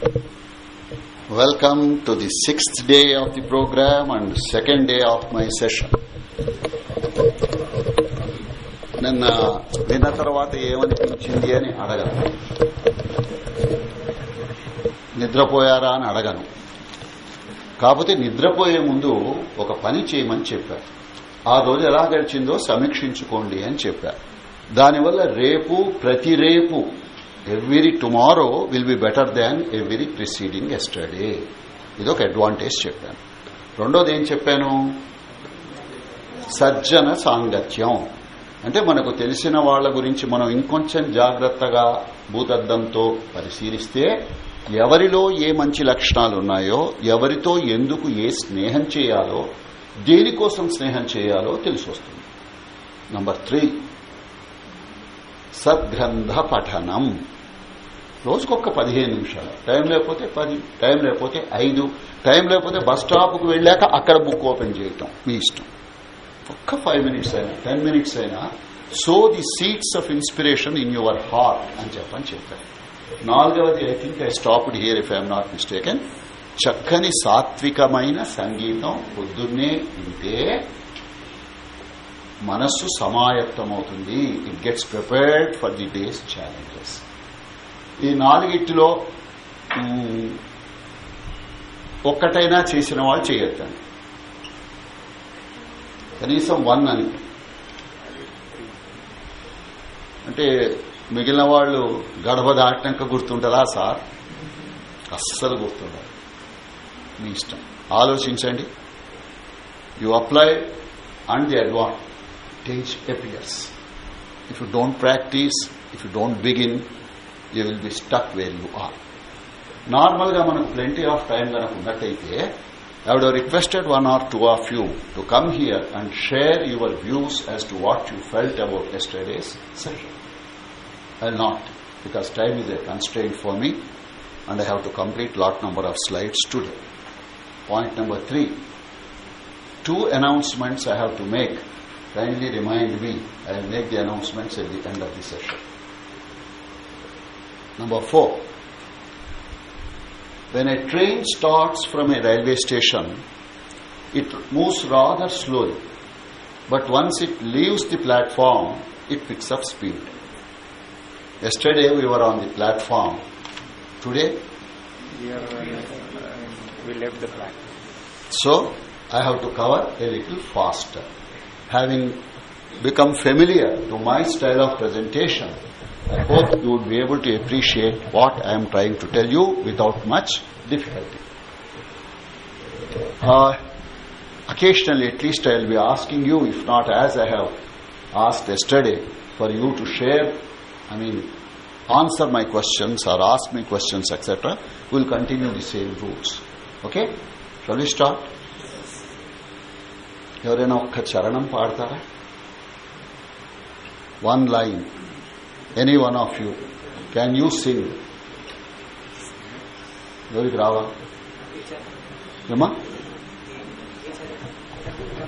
Welcome to the sixth day of the program and second day of my session. నిన్న విన్న తర్వాత ఏమనిపించింది అని అడగను. నిద్రపోయారా అని అడగను. కాకపోతే నిద్రపోయే ముందు ఒక పని చేయమని చెప్పారు ఆ రోజు ఎలా గడిచిందో సమీక్షించుకోండి అని చెప్పారు దానివల్ల రేపు ప్రతి రేపు every tomorrow will be better than every preceding yesterday ఇదొక అడ్వాంటేజ్ చెప్పాను. రెండోది ఏం చెప్పాను? సజ్జన సాంగత్యం. అంటే మనకు తెలిసిన వాళ్ళ గురించి మనం ఇంకొంచెం జాగ్రత్తగా భూతద్దంతో పరిశీలిస్తే ఎవరిలో ఏ మంచి లక్షణాలు ఉన్నాయో ఎవరితో ఎందుకు ఏ స్నేహం చేయాలో దేనికోసం స్నేహం చేయాలో తెలిసి వస్తుంది నంబర్ త్రీ సద్గ్రంథ పఠనం. రోజుకొక పదిహేను నిమిషాలు. టైం లేకపోతే పది టైం లేకపోతే ఐదు టైం లేకపోతే బస్ స్టాప్కు వెళ్ళాక అక్కడ బుక్ ఓపెన్ చేయటం మీ ఇష్టం. ఒక్క ఫైవ్ మినిట్స్ అయినా టెన్ మినిట్స్ అయినా so the seeds of inspiration in your heart అని చెప్పని చెప్పారు. నాలుగవది I think I stopped here if I'm not mistaken. చక్కని సాత్వికమైన సంగీతం పొద్దున్నే వింటే మనస్సు సమాయత్తమవుతుంది. It gets prepared for the day's challenges ఈ నాలుగిట్లో ఒక్కటైనా చేసిన వాళ్ళు చేయొద్దండి కనీసం వన్ అని. అంటే మిగిలిన వాళ్ళు గడప దాటినాక గుర్తుంటారా సార్? అస్సలు గుర్తుండదు. మీ ఇష్టం. ఆలోచించండి. You apply and the advantage appears if you don't practise if you don't begin You will be stuck where you are normal గా మనకు ప్లెంటీ ఆఫ్ టైం కనుక ఉన్నట్టయితే I would have requested one or two of you to come here and share your views as to what you felt about yesterday's session. I will not, because time is a constraint for me and I have to complete lot number of slides today. Point number three. Two announcements I have to make. Kindly remind me. I will make the announcements at the end of the session. Number four. When a train starts from a railway station, it moves rather slowly. But once it leaves the platform, it picks up speed. Yesterday we were on the platform. Today? We, are, uh, we left the platform. So, I have to cover a little faster. Having become familiar to my style of presentation, I hope you would be able to appreciate what I am trying to tell you without much difficulty. Uh, occasionally, at least, I will be asking you, if not as I have asked yesterday, for you to share, I mean, answer my questions or ask me questions, etc. We will continue the same rules. Okay? Shall we start? ఎవరైనా ఒక్క చరణం పాడతారా one line Any one of you can you sing ఎవరికి రావా? ఏమా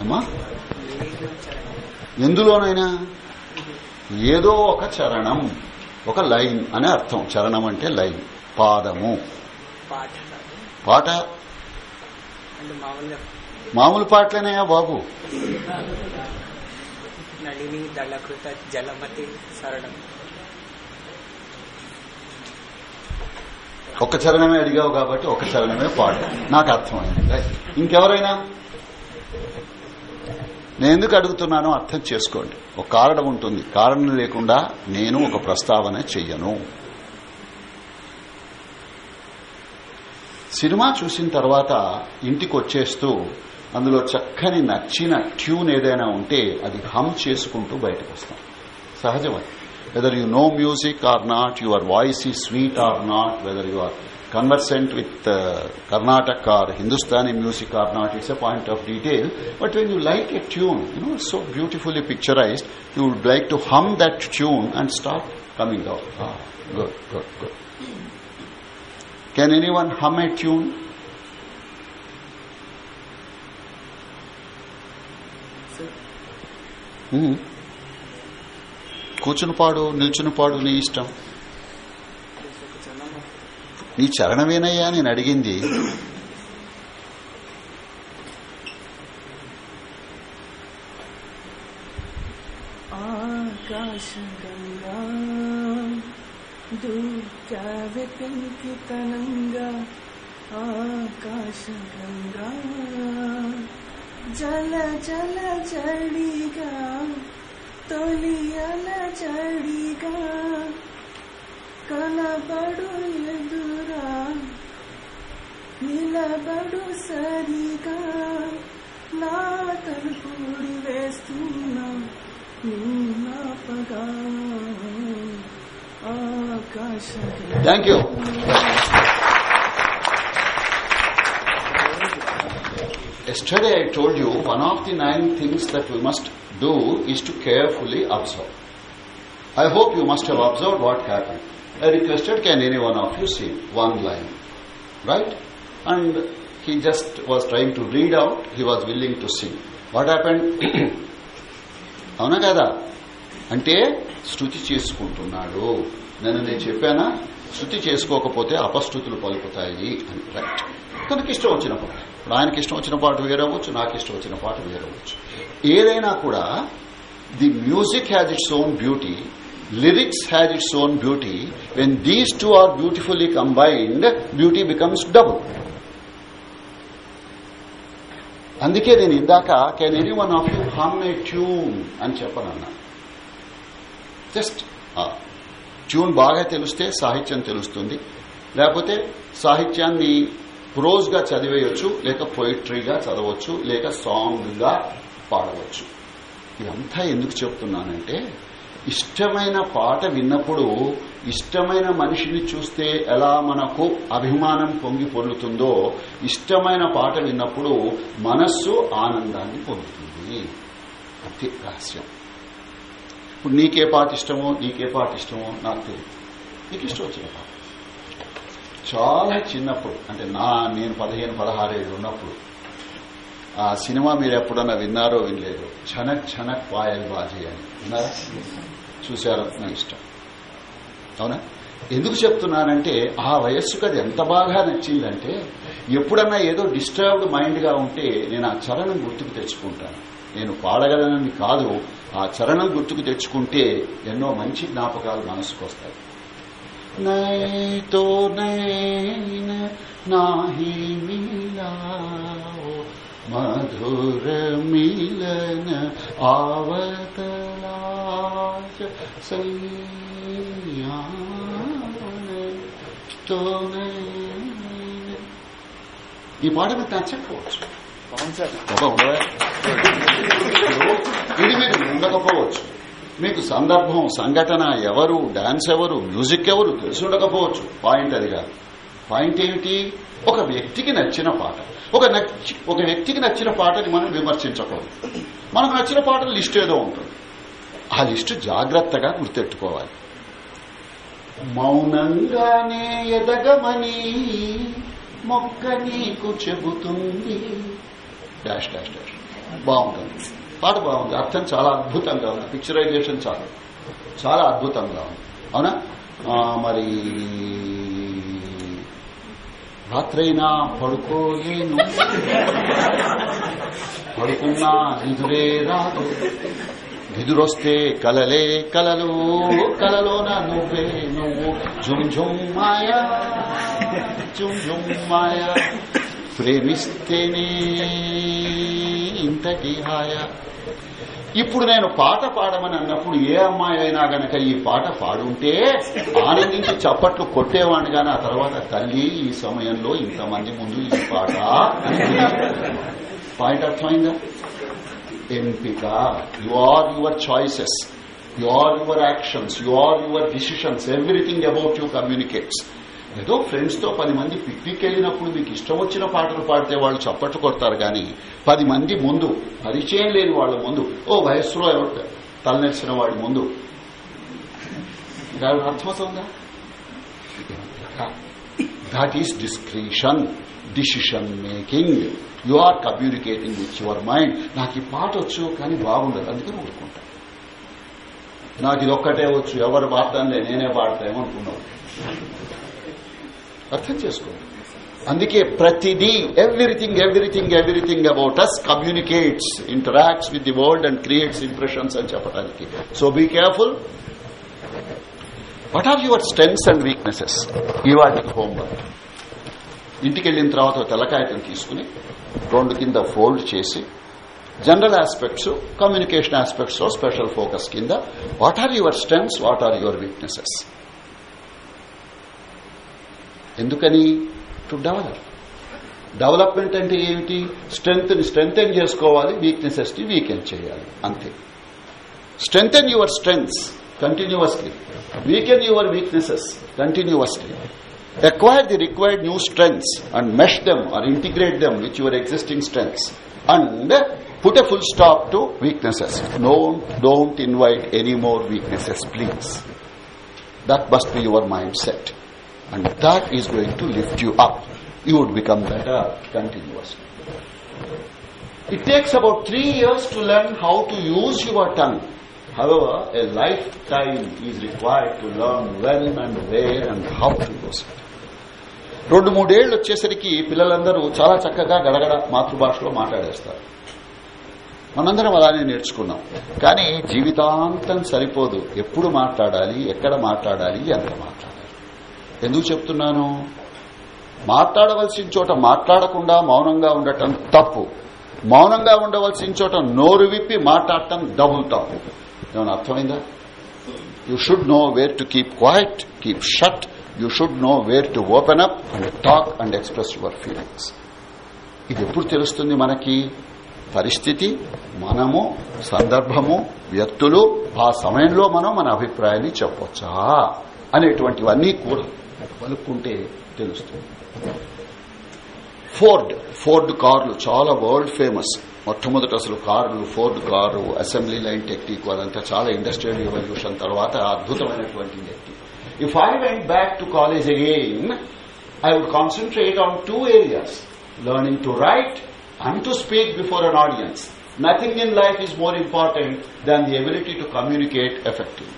అమ్మా ఎందులోనైనా? ఏదో ఒక చరణం ఒక లైన్ అనే అర్థం. చరణం అంటే లైన్ పాదము. పాట? మామూలు పాటలేనాయా బాబు. నళిని దళకృత జలమతి ఒక్క చరణమే అడిగావు కాబట్టి ఒక చరణమే పాడు. నాకు అర్థమైంది. ఇంకెవరైనా? నేను ఎందుకు అడుగుతున్నానో అర్థం చేసుకోండి. ఒక కారణం ఉంటుంది. కారణం లేకుండా నేను ఒక ప్రస్తావన చెయ్యను. సినిమా చూసిన తర్వాత ఇంటికి వచ్చేస్తూ అందులో చక్కని నచ్చిన ట్యూన్ ఏదైనా ఉంటే అది హమ్ చేసుకుంటూ బయటకు వస్తాం Whether you know music or not, your voice is sweet or not, whether you are conversant with uh, Karnataka or Hindustani music or not, it's a point of detail. But when you like a tune, you know, it's so beautifully picturized, you would like to hum that tune and start coming out. Ah, good, good, good. Can anyone hum a tune? Hmm. కూర్చుని పాడు నిల్చుని పాడు నీ ఇష్టం. నీ చరణమేనయ్యా నేను అడిగింది. ఆకాశగంగా దూకావె పెంకితనంగా ఆకాశగంగా జల జల జడిగా తొలియల జడిగా కనబడు ఎదురా నిలబడు సరిగా నా తలుపుడి వేస్తున్నా నీనాపగా ఆకాశ thank you Yesterday I told you one of the nine things that we must do is to carefully observe. I hope you must have observed what happened. I requested, can any one of you see one line? Right? And he just was trying to read out, he was willing to sing. What happened? అవునా కదా అంటే శృతి చేసుకుంటున్నాడు నేను నేను చెప్పానా శృతి చేసుకోకపోతే అపస్థుతులు పలుకుతాయి అని. Right తనకి ఇష్టం వచ్చిన పాట. ఇప్పుడు ఆయనకి ఇష్టం వచ్చిన పాట వేరవచ్చు నాకు ఇష్టం వచ్చిన పాట వేరవచ్చు. ఏదైనా కూడా the music has its own beauty lyrics has its own beauty when these two are beautifully combined beauty becomes double అందుకే నేను ఇందాక can any one of you hum a tune అని చెప్పనన్నా. జస్ట్ ట్యూన్ బాగా తెలిస్తే సాహిత్యం తెలుస్తుంది. లేకపోతే సాహిత్యాన్ని ప్రోజ్గా లేక పోయిట్రీగా చదవచ్చు లేక సాంగ్గా పాడవచ్చు. ఇదంతా ఎందుకు చెప్తున్నానంటే ఇష్టమైన పాట విన్నప్పుడు ఇష్టమైన మనిషిని చూస్తే ఎలా మనకు అభిమానం పొంగి పొందుతుందో ఇష్టమైన పాట విన్నప్పుడు మనస్సు ఆనందాన్ని పొందుతుంది. అది రహస్యం. ఇప్పుడు నీకే పాట ఇష్టమో నీకే పాట ఇష్టమో నాకు తెలియదు నీకు ఇష్టం వచ్చిన పాట. చాలా చిన్నప్పుడు అంటే నా నేను పదిహేను పదహారేళ్ళు ఉన్నప్పుడు ఆ సినిమా మీరు ఎప్పుడన్నా విన్నారో వినలేదు ఛనక్ ఛనక్ పాయల్ బాజీ అని. విన్నారా? చూశారో? నా ఇష్టం. అవునా? ఎందుకు చెప్తున్నానంటే ఆ వయస్సుకు అది ఎంత బాగా నచ్చిందంటే ఎప్పుడన్నా ఏదో డిస్టర్బ్డ్ మైండ్గా ఉంటే నేను ఆ చరణం గుర్తుకు తెచ్చుకుంటాను. నేను పాడగలనని కాదు ఆ చరణం గుర్తుకు తెచ్చుకుంటే ఎన్నో మంచి జ్ఞాపకాలు మనసుకు వస్తాయి. నైతో నాహి మిలాओ మధుర మిలన ఆవతలాచ ఈ పాట మీకు నచ్చకపోవచ్చు ఒక ఇది మీకు ఉండకపోవచ్చు మీకు సందర్భం సంఘటన ఎవరు డాన్స్ ఎవరు మ్యూజిక్ ఎవరు తెలిసి ఉండకపోవచ్చు పాయింట్ అది కాదు పాయింట్ ఏమిటి ఒక వ్యక్తికి నచ్చిన పాట ఒక నచ్చి ఒక వ్యక్తికి నచ్చిన పాటని మనం విమర్శించకూడదు మనకు నచ్చిన పాటల లిస్ట్ ఏదో ఉంటుంది ఆ లిస్టు జాగ్రత్తగా గుర్తెట్టుకోవాలి మౌనంగానే ఎదగమని మొక్క నీకు చెబుతుంది డాష్ డాష్ డాష్ బాగుంటుంది. పాట బాగుంది. అర్థం చాలా అద్భుతంగా ఉంది. పిక్చరైజేషన్ చాలా. చాలా అద్భుతంగా ఉంది. అవునా? మరి రాత్రైనా పడుకోలేను. పడుకున్నా నిదురే రాదు. నిదురొస్తే కలలే కలలు. కలలోన నువ్వే నువ్వు. జుమ్ జుమ్ మాయా. జుమ్ జుమ్ మాయా. ప్రేమిస్తేనే ఇంతటి హాయ. ఇప్పుడు నేను పాట పాడమని అన్నప్పుడు ఏ అమ్మాయి అయినా గనక ఈ పాట పాడుంటే ఆనందించి చప్పట్లు కొట్టేవాడిని గాని ఆ తర్వాత తల్లి ఈ సమయంలో ఇంతమంది ముందు ఈ పాట. పాయింట్ అర్థమైందా? ఎంపిక. You are your choices you are your actions you are your decisions everything about you communicates ఏదో ఫ్రెండ్స్తో పది మంది పిక్నిక్ వెళ్ళినప్పుడు మీకు ఇష్టం వచ్చిన పాటలు పాడితే వాళ్ళు చప్పట్లు కొడతారు కానీ పది మంది ముందు పరిచయం లేని వాళ్ళ ముందు ఓ వయస్సులో ఎవరు తలనెలిసిన వాడి ముందు. దాని అర్థమవుతుందా that is discretion decision making you are communicating with your mind నాకు ఈ పాట వచ్చు కానీ బాగుండదు అందుకని ఊరుకుంటా. నాకు ఇది ఒక్కటే వచ్చు ఎవరు పాడతానులే నేనే పాడతామో అనుకున్నావు. అర్థం చేసుకోండి. అందుకే ప్రతిదీ everything everything everything about us communicates interacts with the world and creates impressions అని చెప్పడానికి so be careful what are your strengths and weaknesses ఇవాటికి homework ఇంటికి వెళ్ళిన తర్వాత తెలకాయటం తెల్లకాయతం తీసుకుని రెండు కింద ఫోల్డ్ చేసి general aspects communication aspects special focus కింద what are your strengths what are your weaknesses ఎందుకని? టు డెవలప్ డెవలప్మెంట్ అంటే ఏమిటి? స్ట్రెంగ్త్ని స్ట్రెంగ్తెన్ చేసుకోవాలి వీక్నెసెస్ని వీకెన్ చేయాలి అంతే. Strengthen your strengths continuously weaken your weaknesses continuously acquire the required new strengths and mesh them or integrate them which your existing strengths and put a full stop to weaknesses don't don't invite any more weaknesses please that must be your mindset and that is going to lift you up you would become better continuously it takes about 3 years to learn how to use your tongue however a lifetime is required to learn when and where and how to use it రెండు మూడేళ్ళు వచ్చేసరికి పిల్లలందరూ చాలా చక్కగా గడగడ మాతృభాషలో మాట్లాడేస్తారు మనందరం అలానే నేర్చుకున్నాం కానీ జీవితాంతం సరిపోదు ఎప్పుడు మాట్లాడాలి ఎక్కడ మాట్లాడాలి ఎంత మాట్లాడాలి ఎందుకు చెప్తున్నాను? మాట్లాడవలసిన చోట మాట్లాడకుండా మౌనంగా ఉండటం తప్పు. మౌనంగా ఉండవలసిన చోట నోరు విప్పి మాట్లాడటం డబుల్ తప్పు ఏమైనా అర్థమైందా? You should know where to keep quiet keep shut you should know where to open up and talk and express your feelings ఇది ఎప్పుడు తెలుస్తుంది మనకి? పరిస్థితి మనము సందర్భము వ్యక్తులు ఆ సమయంలో మనం మన అభిప్రాయాన్ని చెప్పొచ్చా? అనేటువంటివన్నీ కూడా. కలుపుకుంటే తెలుస్తుంది. ఫోర్డ్ ఫోర్డ్ కార్లు చాలా వరల్డ్ ఫేమస్. మొట్టమొదటి అసలు కార్లు Ford car assembly line technique అదంతా చాలా ఇండస్ట్రియల్ రెవల్యూషన్ తర్వాత అద్భుతమైనటువంటి technique if I went back to college again I would concentrate on two areas learning to write and to speak before an audience nothing in life is more important than the ability to communicate effectively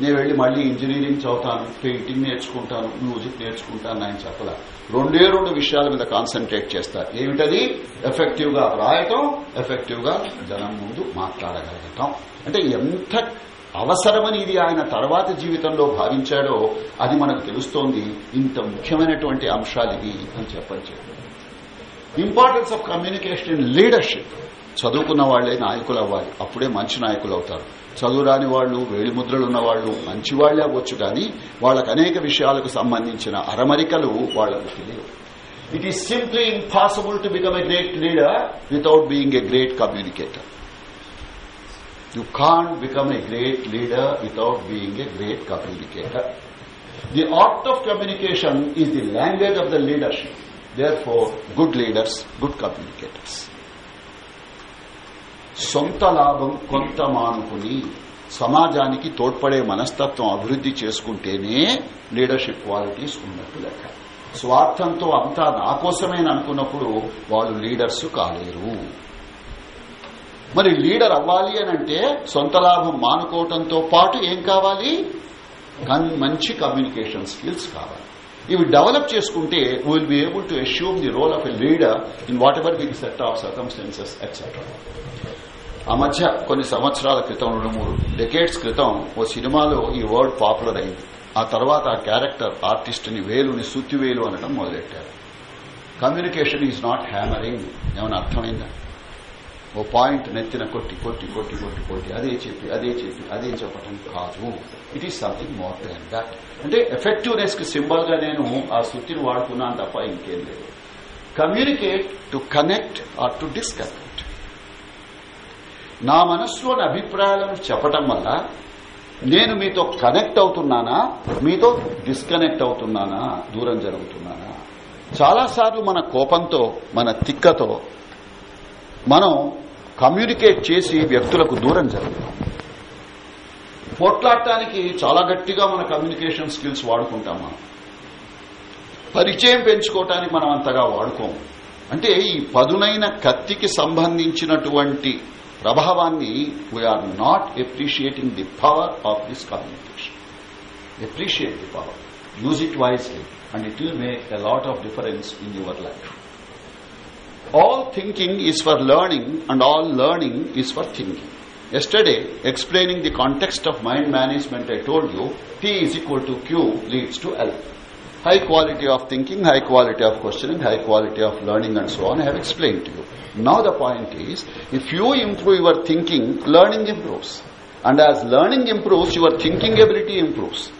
నేను వెళ్ళి మళ్ళీ engineering చదువుతాను painting నేర్చుకుంటాను music నేర్చుకుంటాను ఆయన చెప్పలా. రెండే రెండు విషయాల మీద కాన్సన్ట్రేట్ చేస్తారు ఏమిటది? ఎఫెక్టివ్గా రాయటం ఎఫెక్టివ్గా జనం ముందు మాట్లాడగలగటం. అంటే ఎంత అవసరమని ఇది ఆయన తర్వాత జీవితంలో భావించాడో అది మనకు తెలుస్తోంది. ఇంత ముఖ్యమైనటువంటి అంశాలు ఇవి అని చెప్పచ్చు importance of communication in leadership చదువుకున్న వాళ్ళే నాయకులు అవ్వాలి. అప్పుడే మంచి నాయకులు అవుతారు. చదువురాని వాళ్ళు వేలిముద్రలు ఉన్నవాళ్ళు మంచివాళ్ళే అవ్వచ్చు కానీ వాళ్ళకు అనేక విషయాలకు సంబంధించిన అరమరికలు వాళ్ళకు తెలియవు. It is simply impossible to become a great leader without being a great communicator you can become a great leader without being a great communicator the art of communication is the language of the leadership therefore good leaders good communicators. సొంత లాభం కొంత మానుకుని సమాజానికి తోడ్పడే మనస్తత్వం అభివృద్ది చేసుకుంటేనే leadership qualities ఉన్నట్టు లెక్క. స్వార్థంతో అంతా నా కోసమేని అనుకున్నప్పుడు వాళ్ళు లీడర్స్ కాలేరు. మరి లీడర్ అవ్వాలి అని అంటే సొంత లాభం మానుకోవటంతో పాటు ఏం కావాలి? మంచి కమ్యూనికేషన్ స్కిల్స్ కావాలి. ఇవి డెవలప్ చేసుకుంటే will be able to assume the role of a leader in whatever the set of circumstances etcetera ఆ మధ్య కొన్ని సంవత్సరాల క్రితం రెండు మూడు డెకేట్స్ క్రితం ఓ సినిమాలో ఈ వర్డ్ పాపులర్ అయింది. ఆ తర్వాత ఆ క్యారెక్టర్ ఆర్టిస్ట్ని వేలుని సుత్తివేలు అనడం మొదలెట్టారు. Communication is not hammering. ఏమైనా అర్థమైందా? ఓ పాయింట్ నెత్తిన కొట్టి కొట్టి కొట్టి కొట్టి కొట్టి అదే చెప్పి అదే చెప్పి అదే చెప్పటం కాదు. It is something more than that అంటే ఎఫెక్టివ్నెస్కి సింబల్గా నేను ఆ సుత్తిని వాడుకున్నాను తప్ప ఇంకేం లేదు. Communicate to connect or to disconnect నా మనస్సులోని అభిప్రాయాలను చెప్పటం వల్ల నేను మీతో కనెక్ట్ అవుతున్నానా? మీతో డిస్కనెక్ట్ అవుతున్నానా? దూరం జరుగుతున్నానా? చాలాసార్లు మన కోపంతో మన తిక్కతో మనం కమ్యూనికేట్ చేసి వ్యక్తులకు దూరం జరుగుతాం. పోట్లాడటానికి చాలా గట్టిగా మన కమ్యూనికేషన్ స్కిల్స్ వాడుకుంటాం మనం. పరిచయం పెంచుకోవటానికి మనం అంతగా వాడుకోము. అంటే ఈ పదునైన కత్తికి సంబంధించినటువంటి Prabhavani, we are not appreciating the power of this communication. Appreciate the power. Use it wisely and it will make a lot of difference in your life. All thinking is for learning and all learning is for thinking. Yesterday, explaining the context of mind management, I told you P is equal to Q leads to L high quality of thinking high quality of questioning high quality of learning and so on i have explained to you. Now the point is if you improve your thinking learning improves. And as learning improves your thinking ability improves.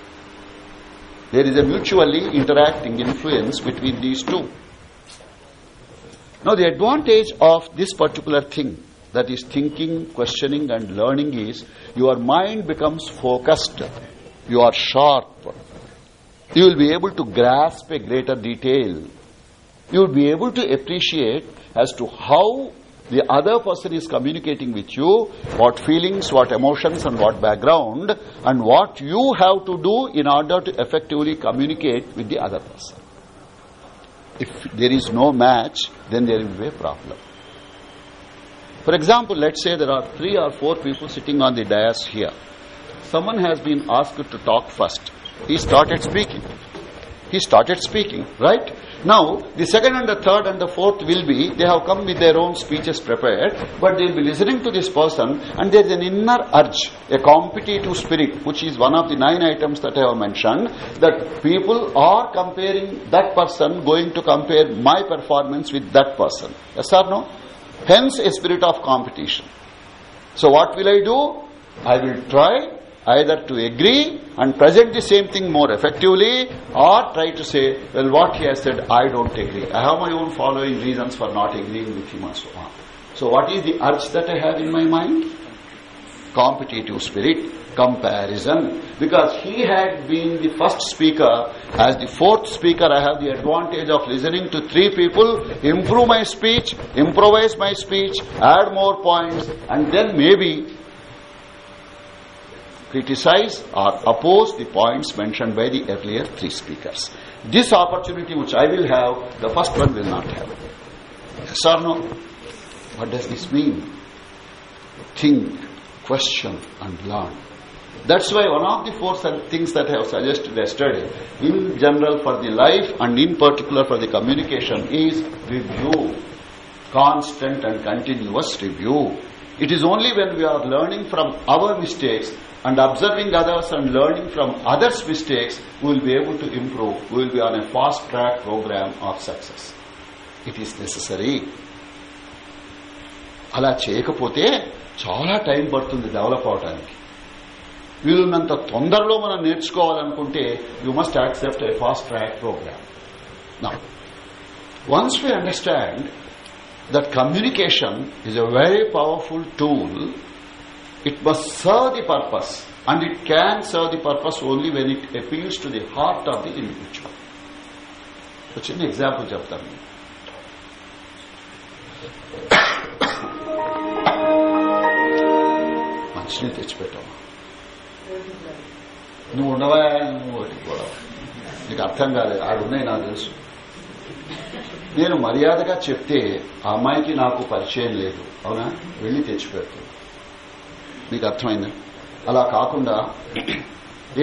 There is a mutually interacting influence between these two. Now the advantage of this particular thing that is thinking questioning and learning is your mind becomes focused you are sharp you will be able to grasp a greater detail. You will be able to appreciate as to how the other person is communicating with you what feelings what emotions and what background and what you have to do in order to effectively communicate with the other person. If there is no match then there will be a problem. For example let's say there are three or four people sitting on the dais here. Someone has been asked to talk first he started speaking. He started speaking right? Now the second and the third and the fourth will be they have come with their own speeches prepared but they will be listening to this person and there is an inner urge a competitive spirit which is one of the nine items that i have mentioned that people are comparing that person going to compare my performance with that person. Yes or no? Hence a spirit of competition. So what will i do? I will try either to agree and present the same thing more effectively or try to say well what he has said i don't agree. I have my own following reasons for not agreeing with him and so on. So what is the urge that i have in my mind? Competitive spirit comparison. Because he had been the first speaker. As the fourth speaker i have the advantage of listening to three people improve my speech improvise my speech add more points and then maybe criticize or oppose the points mentioned by the earlier three speakers this opportunity which i will have the first one will not have yes or no what does this mean think question and learn that's why one of the four things that I have suggested yesterday, in general for the life and in particular for the communication, is review. Constant and continuous review. It is only when we are learning from our mistakes and observing others and learning from others' mistakes, we will be able to improve. We will be on a fast track program of success. It is necessary. అలా చేయకపోతే చాలా time పడుతుంది develop అవడానికి వీలున్నంత తొందరలో మనం నేర్చుకోవాలనుకుంటే you must accept a fast track programme నా once we understand that communication is a very powerful tool it must serve the purpose and it can serve the purpose only when it appeals to the heart of the individual. ఒక చిన్న example చెప్తాను మనిషిని తెచ్చిపెట్టావు నువ్వు ఉండవా నువ్వు ఒకటి కూడా నీకు అర్థం కాలేదు ఆడున్నాయి నాకు తెలుసు నేను మర్యాదగా చెప్తే ఆ అమ్మాయికి నాకు పరిచయం లేదు అవునా వెళ్ళి తెచ్చిపెడుతుంది నీకు అర్థమైందా? అలా కాకుండా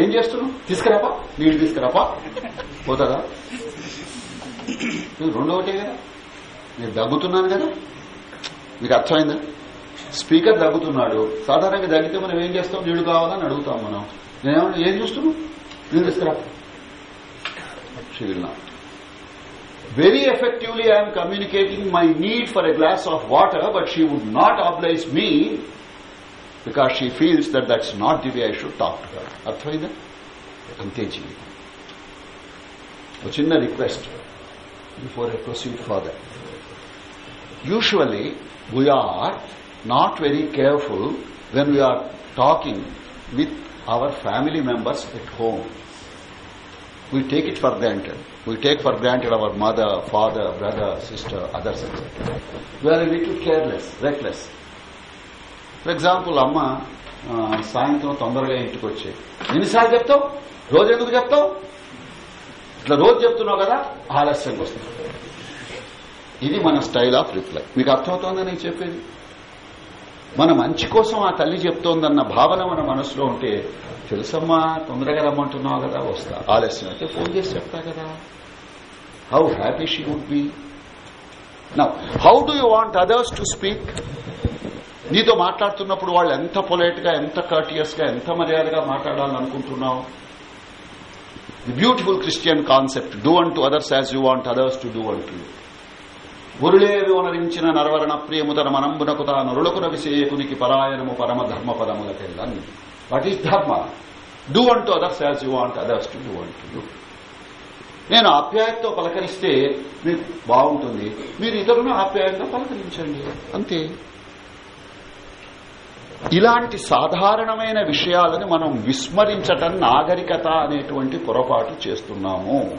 ఏం చేస్తున్నావు తీసుకురాపా? నీళ్ళు తీసుకురాపా? పోతుందా రెండవటే రెండో ఒకటే కదా. నేను దగ్గుతున్నాను కదా. మీకు అర్థమైందా? స్పీకర్ దగ్గుతున్నాడు. సాధారణంగా దగ్గితే మనం ఏం చేస్తాం? నీళ్ళు కావాలని అడుగుతాం మనం. నేనేమన్నా ఏం చూస్తున్నాం నీళ్ళు తీసుకురా very not very effectively I am communicating my need for a glass of water, but she would not because she feels that that's not the way I should talk to her. ಅರ್ಥವಾಗಿದೆ ಅಂತೆ ಜೀವಿತ A chiన్న request before I proceed further. Usually, we are not very careful when we are talking with our family members at home. We take it for granted. We take for granted our mother, father, brother, sister, others, etc. We are a little careless, reckless. For example అమ్మ సాయంత్రం తొందరగా ఇంటికి వచ్చే ఎన్నిసార్లు చెప్తావు? రోజు ఎందుకు చెప్తావు? ఇట్లా రోజు చెప్తున్నావు కదా ఆలస్యంగా వస్తుంది. ఇది మన స్టైల్ ఆఫ్ రిప్లై. మీకు అర్థమవుతుందా నేను చెప్పేది? మన మంచి కోసం ఆ తల్లి చెప్తోందన్న భావన మన మనసులో ఉంటే తెలుసమ్మా తొందరగా రమ్మంటున్నావు కదా వస్తా. ఆలస్యం అయితే ఫోన్ చేసి చెప్తా కదా. How happy she would be now how do you want others to speak నీతో మాట్లాడుతున్నప్పుడు వాళ్ళు ఎంత పొలైట్గా ఎంత కర్టియస్గా ఎంత మర్యాదగా మాట్లాడాలని అనుకుంటున్నావు the beautiful Christian concept do unto others as you want others to do unto గురులేవి ఉనరించిన నరవరణ ప్రియము తన మనంబునకు తా నరులకున విశేయకునికి పరాయణము పరమ ధర్మ పదములకెళ్ళన్ what is dharma do unto others as you want others to do unto do నేను ఆప్యాయతతో పలకరిస్తే మీకు బాగుంటుంది. మీరు ఇతరులను ఆప్యాయంగా పలకరించండి. అంతే. ఇలాంటి సాధారణమైన విషయాలను మనం విస్మరించటం నాగరికత అనేటువంటి పొరపాటు చేస్తున్నాము.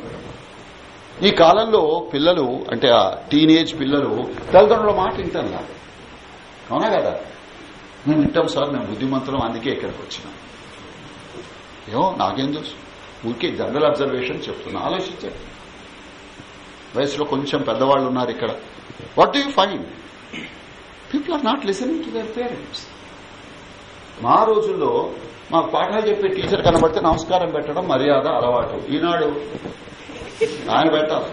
ఈ కాలంలో పిల్లలు అంటే ఆ టీనేజ్ పిల్లలు తల్లిదండ్రుల మాట వింటాను అవునా కదా? మేము వింటాం సార్ మేము బుద్ధిమంతులం అందుకే ఇక్కడికి వచ్చినాం. ఏమో నాకేం తెలుసు. ఊరికే జనరల్ అబ్జర్వేషన్ చెప్తున్నా. ఆలోచించండి. వయసులో కొంచెం పెద్దవాళ్ళు ఉన్నారు ఇక్కడ. What do you find people are not listening to their parents మా రోజుల్లో మాకు పాఠాలు చెప్పే టీచర్ కనబడితే నమస్కారం పెట్టడం మర్యాద అలవాటు. ఈనాడు ఆయన పెట్టాలి.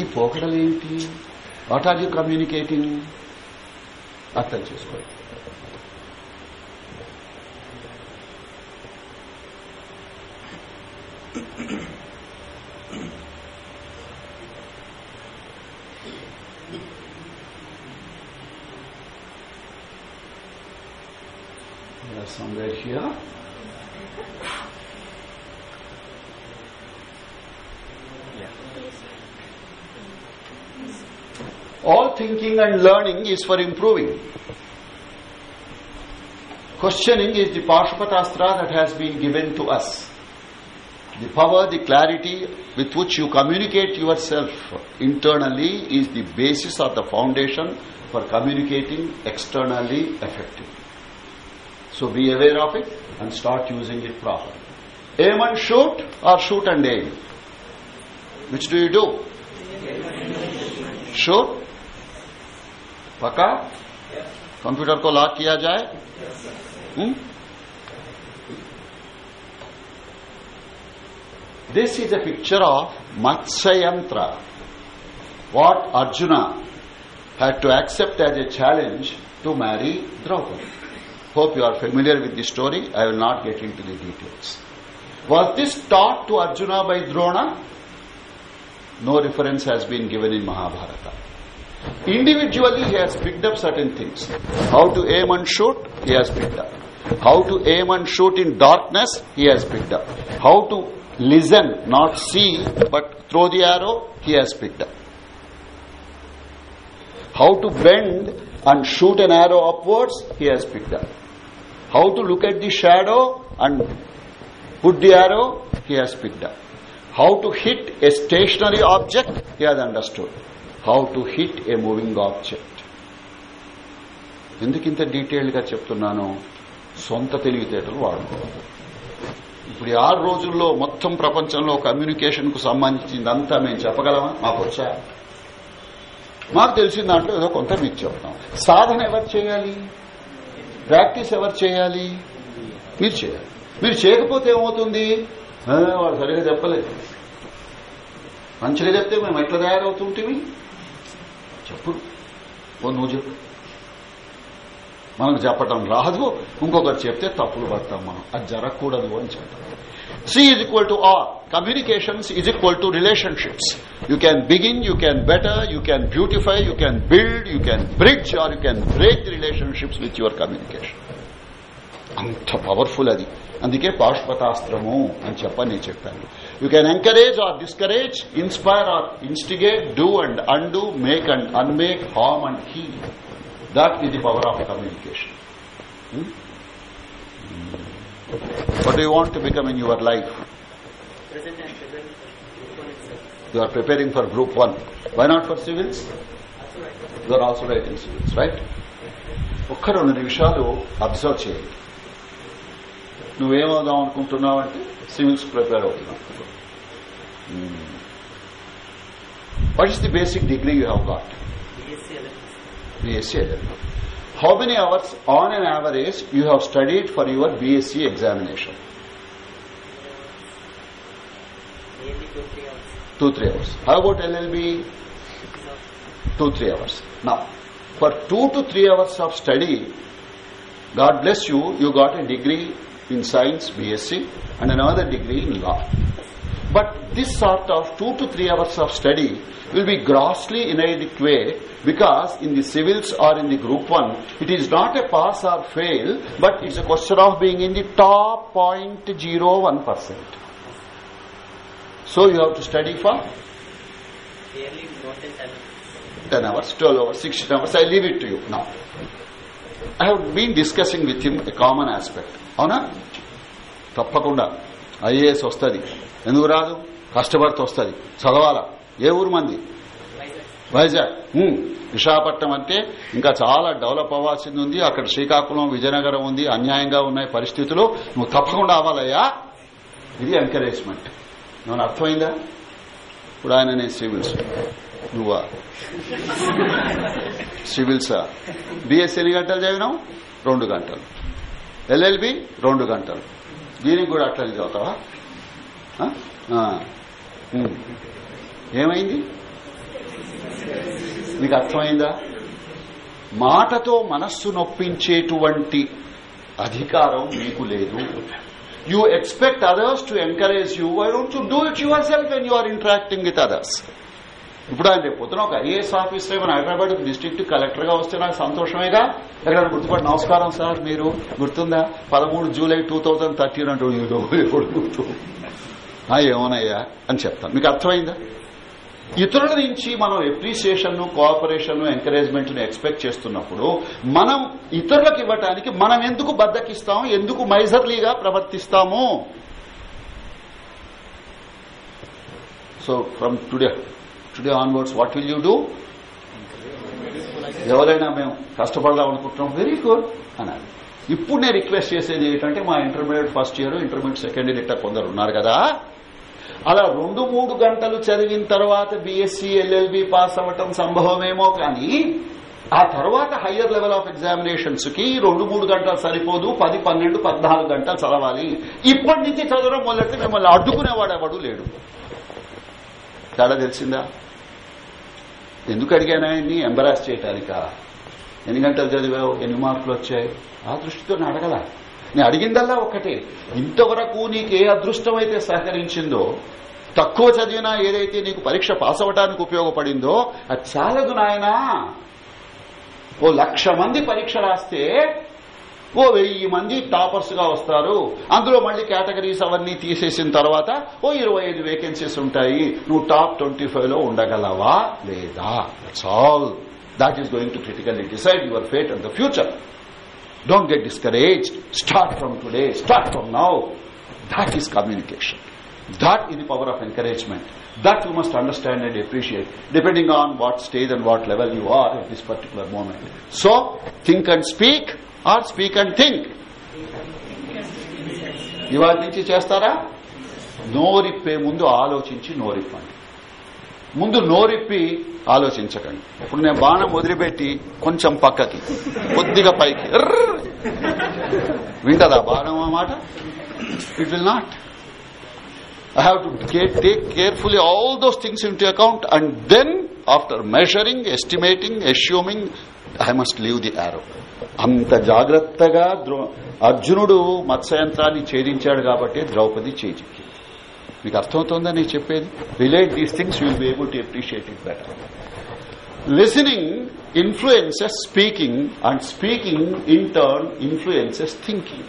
ఈ పోకడలేంటి వాట్ ఆర్ యూ కమ్యూనికేటింగ్ అర్థం చేసుకోండి. Thinking and learning is for improving. Questioning is the Pashupatastra that has been given to us. The power, the clarity with which you communicate yourself internally is the basis or the foundation for communicating externally effectively. So be aware of it and start using it properly. Aim and shoot or shoot and aim? Which do you do? Shoot? पक्का computer को lock किया जाए? This is a picture of matsyayantra what Arjuna had to accept as a challenge to marry Draupadi hope you are familiar with this story I will not get into the details was this taught to Arjuna by Drona no reference has been given in Mahabharata Individually, he has picked up certain things. How to aim and shoot, he has picked up. How to aim and shoot in darkness, he has picked up. How to listen, not see, but throw the arrow, he has picked up. How to bend and shoot an arrow upwards, he has picked up. How to look at the shadow and put the arrow, he has picked up. How to hit a stationary object, he has understood. How to hit a moving object ఎందుకింత detailed డీటెయిల్డ్గా చెప్తున్నాను సొంత తెలివితేటలు వాడుకోవాలి ఇప్పుడు ఆరు రోజుల్లో మొత్తం ప్రపంచంలో కమ్యూనికేషన్కు సంబంధించిందంతా మేము చెప్పగలమా? మాకు వచ్చా? మాకు తెలిసిన దాంట్లో ఏదో కొంత మీకు చెప్తాం. సాధన ఎవరు చేయాలి? ప్రాక్టీస్ ఎవరు చేయాలి? మీరు చేయాలి. మీరు చేయకపోతే ఏమవుతుంది? "ఆ, వాడు సరిగా చెప్పలేదు. మంచిగా చెప్తే మేము ఎట్లా తయారవుతుంటివి చెప్పు. ఓ నువ్వు చెప్పు. మనకు చెప్పటం రాదు. ఇంకొకరు చెప్తే తప్పులు పడతాం మనం. అది జరగకూడదు అని చెప్పాలి C is equal to R communications is equal to relationships you can begin you can better you can beautify you can build you can bridge or you can break the relationships with your communication అంత powerful అది. అందుకే పాశుపతాస్త్రము అని చెప్పని నేను చెప్పాను. You can encourage or discourage inspire or instigate do and undo make and unmake harm and heal that is the power of communication what you want to become in your life life? Are preparing for group one why not for civils civils? You are also writing civils, ఒక్క రెండు నిమిషాలు observe చేయండి. నువ్వేమవుదాం అనుకుంటున్నావు అంటే civils prepare అవుతున్నావు what is the basic degree you have got BSc LLB. How many hours on an average you have studied for your BSc examination? Two, three hours. How about LLB? Two, three hours. Now, for two to three hours of study, God bless you, you got a degree in science, BSc, and another degree in law. But this sort of two to three hours of study will be grossly inadequate because in the civils or in the group one, it is not a pass or fail, but it's a question of being in the top 0.01%. So you have to study for 10 hours, 12 hours, 16 hours. I leave it to you now. I have been discussing with him a common aspect. అవునా? తప్పకుండా. IAS వస్తుంది. ఎందుకు రాదు? కష్టపడితే వస్తుంది. చదవాలా? ఏ ఊరు మంది? వైజాగ్. విశాఖపట్నం అంటే ఇంకా చాలా డెవలప్ అవ్వాల్సింది ఉంది. అక్కడ శ్రీకాకుళం విజయనగరం ఉంది. అన్యాయంగా ఉన్నాయి పరిస్థితులు. నువ్వు తప్పకుండా అవ్వాలయ్యా. ఇది ఎంకరేజ్మెంట్ ఏమైనా అర్థమైందా? ఇప్పుడు ఆయన నేను సివిల్స్ నువ్వా? సివిల్సా బిఎస్సీ ఎన్ని గంటలు చదివినావు? రెండు గంటలు. ఎల్ఎల్బి రెండు గంటలు. దీనికి కూడా అట్లనే చదువుతావా? ఏమైంది? మీకు అర్థమైందా? మాటతో మనస్సు నొప్పించేటువంటి అధికారం మీకు లేదు. You expect others to encourage you why don't you do it yourself when you are interacting with others ఇప్పుడు ఆయన రేపు పొద్దున ఒక ఐఏఎస్ ఆఫీసర్ ఏమైనా హైదరాబాద్ డిస్టిక్ట్ కలెక్టర్గా వస్తే నాకు సంతోషమేగా. ఎక్కడ గుర్తుపడి నమస్కారం సార్ మీరు గుర్తుందా? పదమూడు జూలై టూ థౌజండ్ థర్టీన్ అంటూ గుర్తు? ఏమోనయ్యా అని చెప్తాను. మీకు అర్థమైందా? ఇతరుల నుంచి మనం ఎప్రిసియేషన్ కోఆపరేషన్ ఎంకరేజ్మెంట్ను ఎక్స్పెక్ట్ చేస్తున్నప్పుడు మనం ఇతరులకు ఇవ్వటానికి మనం ఎందుకు బద్దకిస్తాము? ఎందుకు మైజర్లీగా ప్రవర్తిస్తాము? So from today today onwards what will you do ఎవరైనా మేము కష్టపడదాం అనుకుంటున్నాం వెరీ గుడ్ అన్నారు. ఇప్పుడు నేను రిక్వెస్ట్ చేసేది ఏంటంటే మా intermediate first year intermediate second year ఇట్లా కొందరు ఉన్నారు కదా. అలా రెండు మూడు గంటలు చదివిన తర్వాత బీఎస్సీ ఎల్ఎల్బి పాస్ అవ్వటం సంభవమేమో కానీ ఆ తర్వాత హయ్యర్ లెవెల్ ఆఫ్ ఎగ్జామినేషన్స్కి రెండు మూడు గంటలు సరిపోదు పది పన్నెండు పద్నాలుగు గంటలు చదవాలి. ఇప్పటి నుంచి చదవడం మొదలెడితే మిమ్మల్ని అడ్డుకునేవాడు ఎవడు లేడు. తేడా తెలిసిందా? ఎందుకు అడిగాను ఆయన్ని? ఎంబరాస్ చేయటానిక? ఎన్ని గంటలు చదివావు? ఎన్ని మార్కులు వచ్చాయి? ఆ దృష్టితో నేను అడగల. నేను అడిగిందల్లా ఒక్కటే. ఇంతవరకు నీకు ఏ అదృష్టం అయితే సహకరించిందో తక్కువ చదివినా ఏదైతే నీకు పరీక్ష పాస్ అవ్వడానికి ఉపయోగపడిందో అది చాలదు నాయనా. ఓ లక్ష మంది పరీక్ష రాస్తే ఓ వెయ్యి మంది టాపర్స్గా వస్తారు. అందులో మళ్ళీ కేటగిరీస్ అవన్నీ తీసేసిన తర్వాత ఓ ఇరవై ఐదు వేకెన్సీస్ ఉంటాయి. నువ్వు టాప్ ట్వంటీ ఫైవ్లో ఉండగలవా? లేదా? That's all that is going to critically decide your fate and the future don't get discourage start from today start from now that is communication that is the power of encouragement. That you must understand and appreciate depending on what stage and what level you are at this particular moment. So think and speak. Or speak and think. ఇవాళ నుంచి చేస్తారా? నోరిప్పే ముందు ఆలోచించి నోరిప్పండి. ముందు నోరిప్పి ఆలోచించకండి. ఇప్పుడు నేను బాణం వదిలిపెట్టి కొంచెం పక్కకి కొద్దిగా పైకి. వింటదా బాణం అన్నమాట it will not I have to take carefully all those things into account and then after measuring estimating assuming I must leave the arrow అంత జాగ్రత్తగా ద్రో అర్జునుడు మత్స్యంత్రాన్ని ఛేదించాడు కాబట్టి ద్రౌపది చేజిక్కింది మీకు అర్థమవుతుందా నేను చెప్పేది? Relate these things will be able to appreciate it better listening influences speaking and speaking in turn influences thinking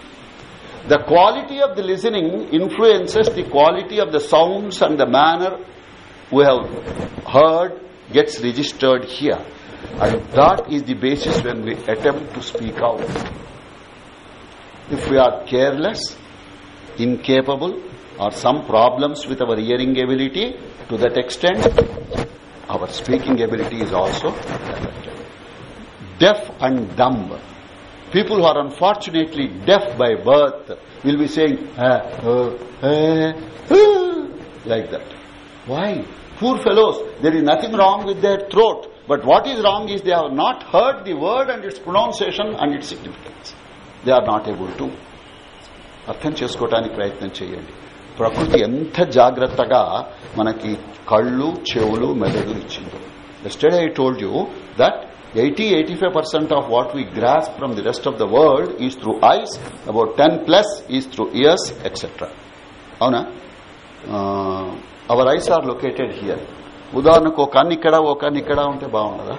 the quality of the listening influences the quality of the sounds and the manner we have heard gets registered here. And that is the basis when we attempt to speak out. If we are careless incapable or some problems with our hearing ability to that extent our speaking ability is also affected. Deaf and dumb. People who are unfortunately deaf by birth will be saying ah, like that. Why? Poor fellows there is nothing wrong with their throat but what is wrong is they have not heard the word and its pronunciation and its significance. They are not able to అర్థం చేసుకోవటానికి ప్రయత్నం చేయండి. ప్రకృతి ఎంత జాగ్రత్తగా మనకి కళ్ళు చెవులు మెదడు ఇచ్చింది. Yesterday I told you that eighty eighty five percent of what we grasp from the rest of the world is through eyes about ten plus is through ears etcetera అవునా? Our eyes are located here ఉదాహరణకు ఒక అన్ని ఇక్కడ ఒక అన్ని ఇక్కడ ఉంటే బాగుండదా?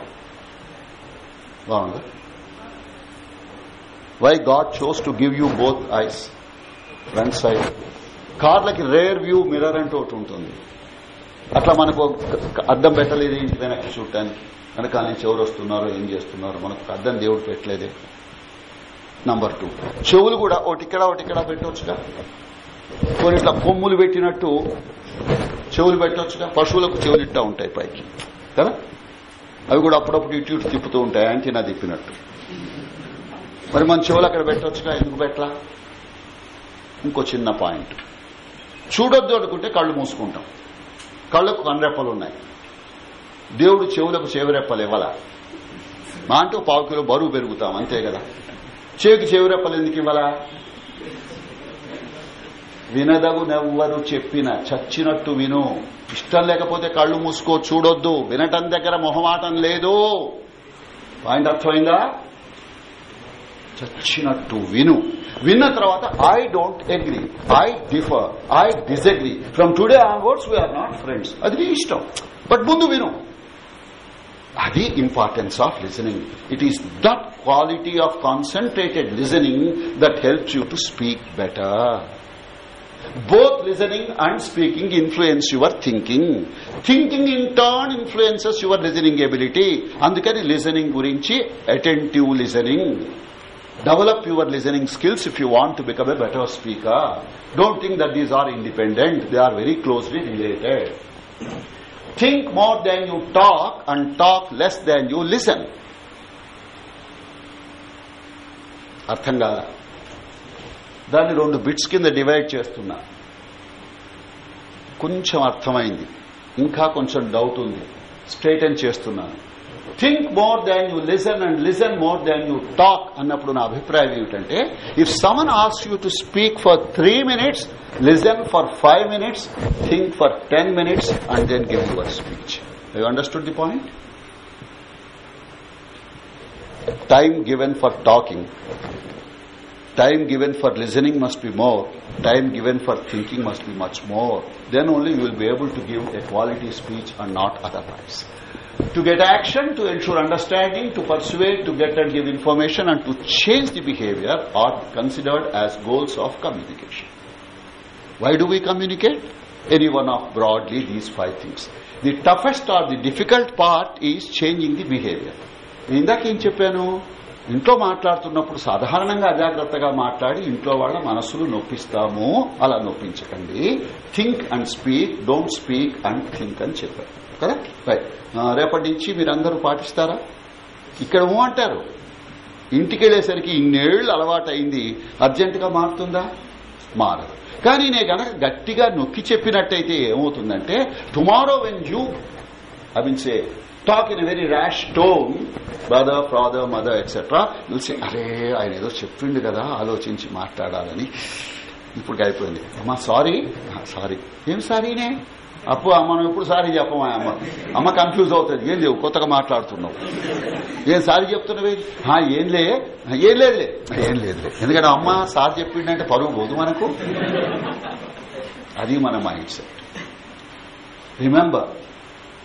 బాగుండదా? Why God chose to give you both eyes front side కార్లకి rear view mirror అంటూ ఒకటి ఉంటుంది. అట్లా మనకు అద్దం పెట్టలేదు ఇంటి వెనక్కి చూడటానికి? వెనకాల నుంచి ఎవరు వస్తున్నారు ఏం చేస్తున్నారు? మనకు అర్థం అద్దం దేవుడు పెట్టలేదే. నంబర్ టూ చెవులు కూడా ఒకటి ఇక్కడ ఒకటి ఇక్కడ పెట్టవచ్చుగా కొన్ని ఇట్లా కొమ్ములు పెట్టినట్టు చెవులు పెట్టవచ్చుగా పశువులకు చెవులు ఇట్టా ఉంటాయి పైకి. కదా? అవి కూడా అప్పుడప్పుడు ఇటు ఇటు తిప్పుతూ ఉంటాయి. యాంటీనా తిప్పినట్టు. మరి మన చెవులు అక్కడ పెట్టవచ్చుగా ఎందుకు పెట్టలా? ఇంకో చిన్న పాయింట్. చూడొద్దు అనుకుంటే కళ్ళు మూసుకుంటాం. కళ్ళకు కన్రెప్పలు ఉన్నాయి. దేవుడు చెవులకు చెవిరెప్పలు ఇవ్వాల? మా అంటూ పావు కిలో బరువు పెరుగుతాం. అంతే కదా? చేకి చెవిరెప్పలు ఎందుకు ఇవ్వాలా? వినదగునెవ్వరు చెప్పిన చచ్చినట్టు విను. ఇష్టం లేకపోతే కళ్ళు మూసుకో చూడొద్దు. వినటం దగ్గర మొహమాటం లేదు. పాయింట్ అర్థమైందా? చచ్చినట్టు విను. విన్న తర్వాత I don't agree I differ I disagree from today onwards we're not friends అది నీ ఇష్టం. బట్ ముందు విను. అది importance of listening it is that quality of concentrated listening that helps you to speak better both listening and speaking influence your thinking thinking in turn influences your listening ability అందుకని listening గురించి attentive listening develop your listening skills if you want to become a better speaker don't think that these are independent they are very closely related think more than you talk and talk less than you listen అర్థం కాదా దాన్ని రెండు bits కింద divide చేస్తున్నా. కొంచెం అర్థమైంది. ఇంకా కొంచెం డౌట్ ఉంది. స్ట్రైట్ అని చేస్తున్నాను think more than you listen and listen more than you talk అన్నప్పుడు నా అభిప్రాయం ఏమిటంటే if someone as you to speak for three minutes listen for five minutes think for ten minutes and then give your speech you understood the point time given for talking time given for listening must be more time given for thinking must be much more then only you will be able to give a quality speech and not otherwise to get action to ensure understanding to persuade to get and give information and to change the behavior are considered as goals of communication why do we communicate any one of broadly these five things the toughest or the difficult part is changing the behavior ఇందాక ఏం చెప్పాను ఇంట్లో మాట్లాడుతున్నప్పుడు సాధారణంగా అజాగ్రత్తగా మాట్లాడి ఇంట్లో వాళ్ళ మనస్సును నొప్పిస్తాము అలా నొప్పించకండి. Think and speak don't speak and think అని చెప్పారు. కదా? రైట్ రేపటి నుంచి మీరందరూ పాటిస్తారా? ఇక్కడ ఊ అంటారు. ఇంటికి వెళ్ళేసరికి ఇన్నేళ్ళు అలవాటైంది. అర్జెంటుగా మారుతుందా? మారదు. కానీ నేను గనక గట్టిగా నొక్కి చెప్పినట్టయితే ఏమవుతుందంటే tomorrow when you I mean say talk in very rash tone brother father mother etcetera say అరే ఆయన ఏదో చెప్పిండు కదా ఆలోచించి మాట్లాడాలని. ఇప్పుడు అయిపోయింది అమ్మా సారీ సారీ ఏం సారీనే అప్పు మనం ఎప్పుడు సారీ చెప్పమా అమ్మ? అమ్మ కన్ఫ్యూజ్ అవుతుంది. ఏం లేవు కొత్తగా మాట్లాడుతున్నావు. ఏం సారీ చెప్తున్నావే ఏం లే ఏం లేదులే. ఏం లేదులే. ఎందుకంటే అమ్మ సార్ చెప్పిండంటే పరువు పోదు మనకు. అది మన mind set remember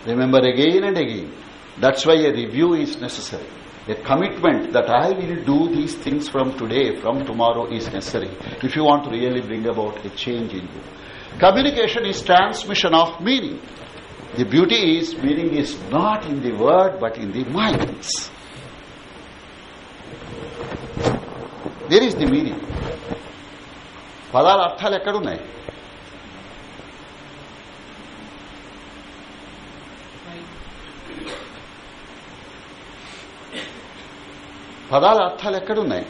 remember again and again. That's why a review is necessary. A commitment that I will do these things from today, from tomorrow is necessary if you want to really bring about a change in you. Communication is transmission of meaning. The beauty is meaning is not in the word but in the minds. There is the meaning. పదాల అర్థాలు ఎక్కడున్నాయి పదాల అర్థాలు ఎక్కడున్నాయి?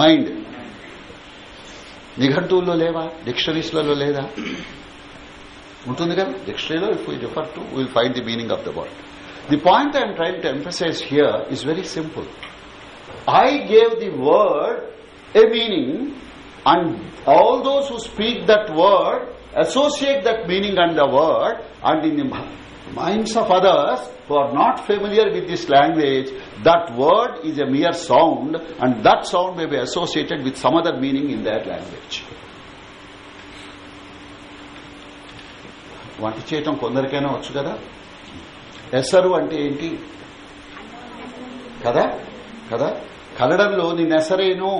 Mind నిఘంటువుల్లో లేవా? డిక్షనరీస్లలో లేదా? ఉంటుంది కదా? డిక్షనరీలో if we refer to will find the meaning of the word the point I'm trying to emphasise here is very simple I gave the word a meaning and all those who speak that word associate that meaning and the word and in the minds of others who are not familiar with this language that word is a mere sound and that sound may be associated with some other meaning in that language వంట చేయటం కొందరికైనా వచ్చు కదా ఎసరు అంటే ఏంటి కదా కదా కన్నడంలో నేను ఎసరేను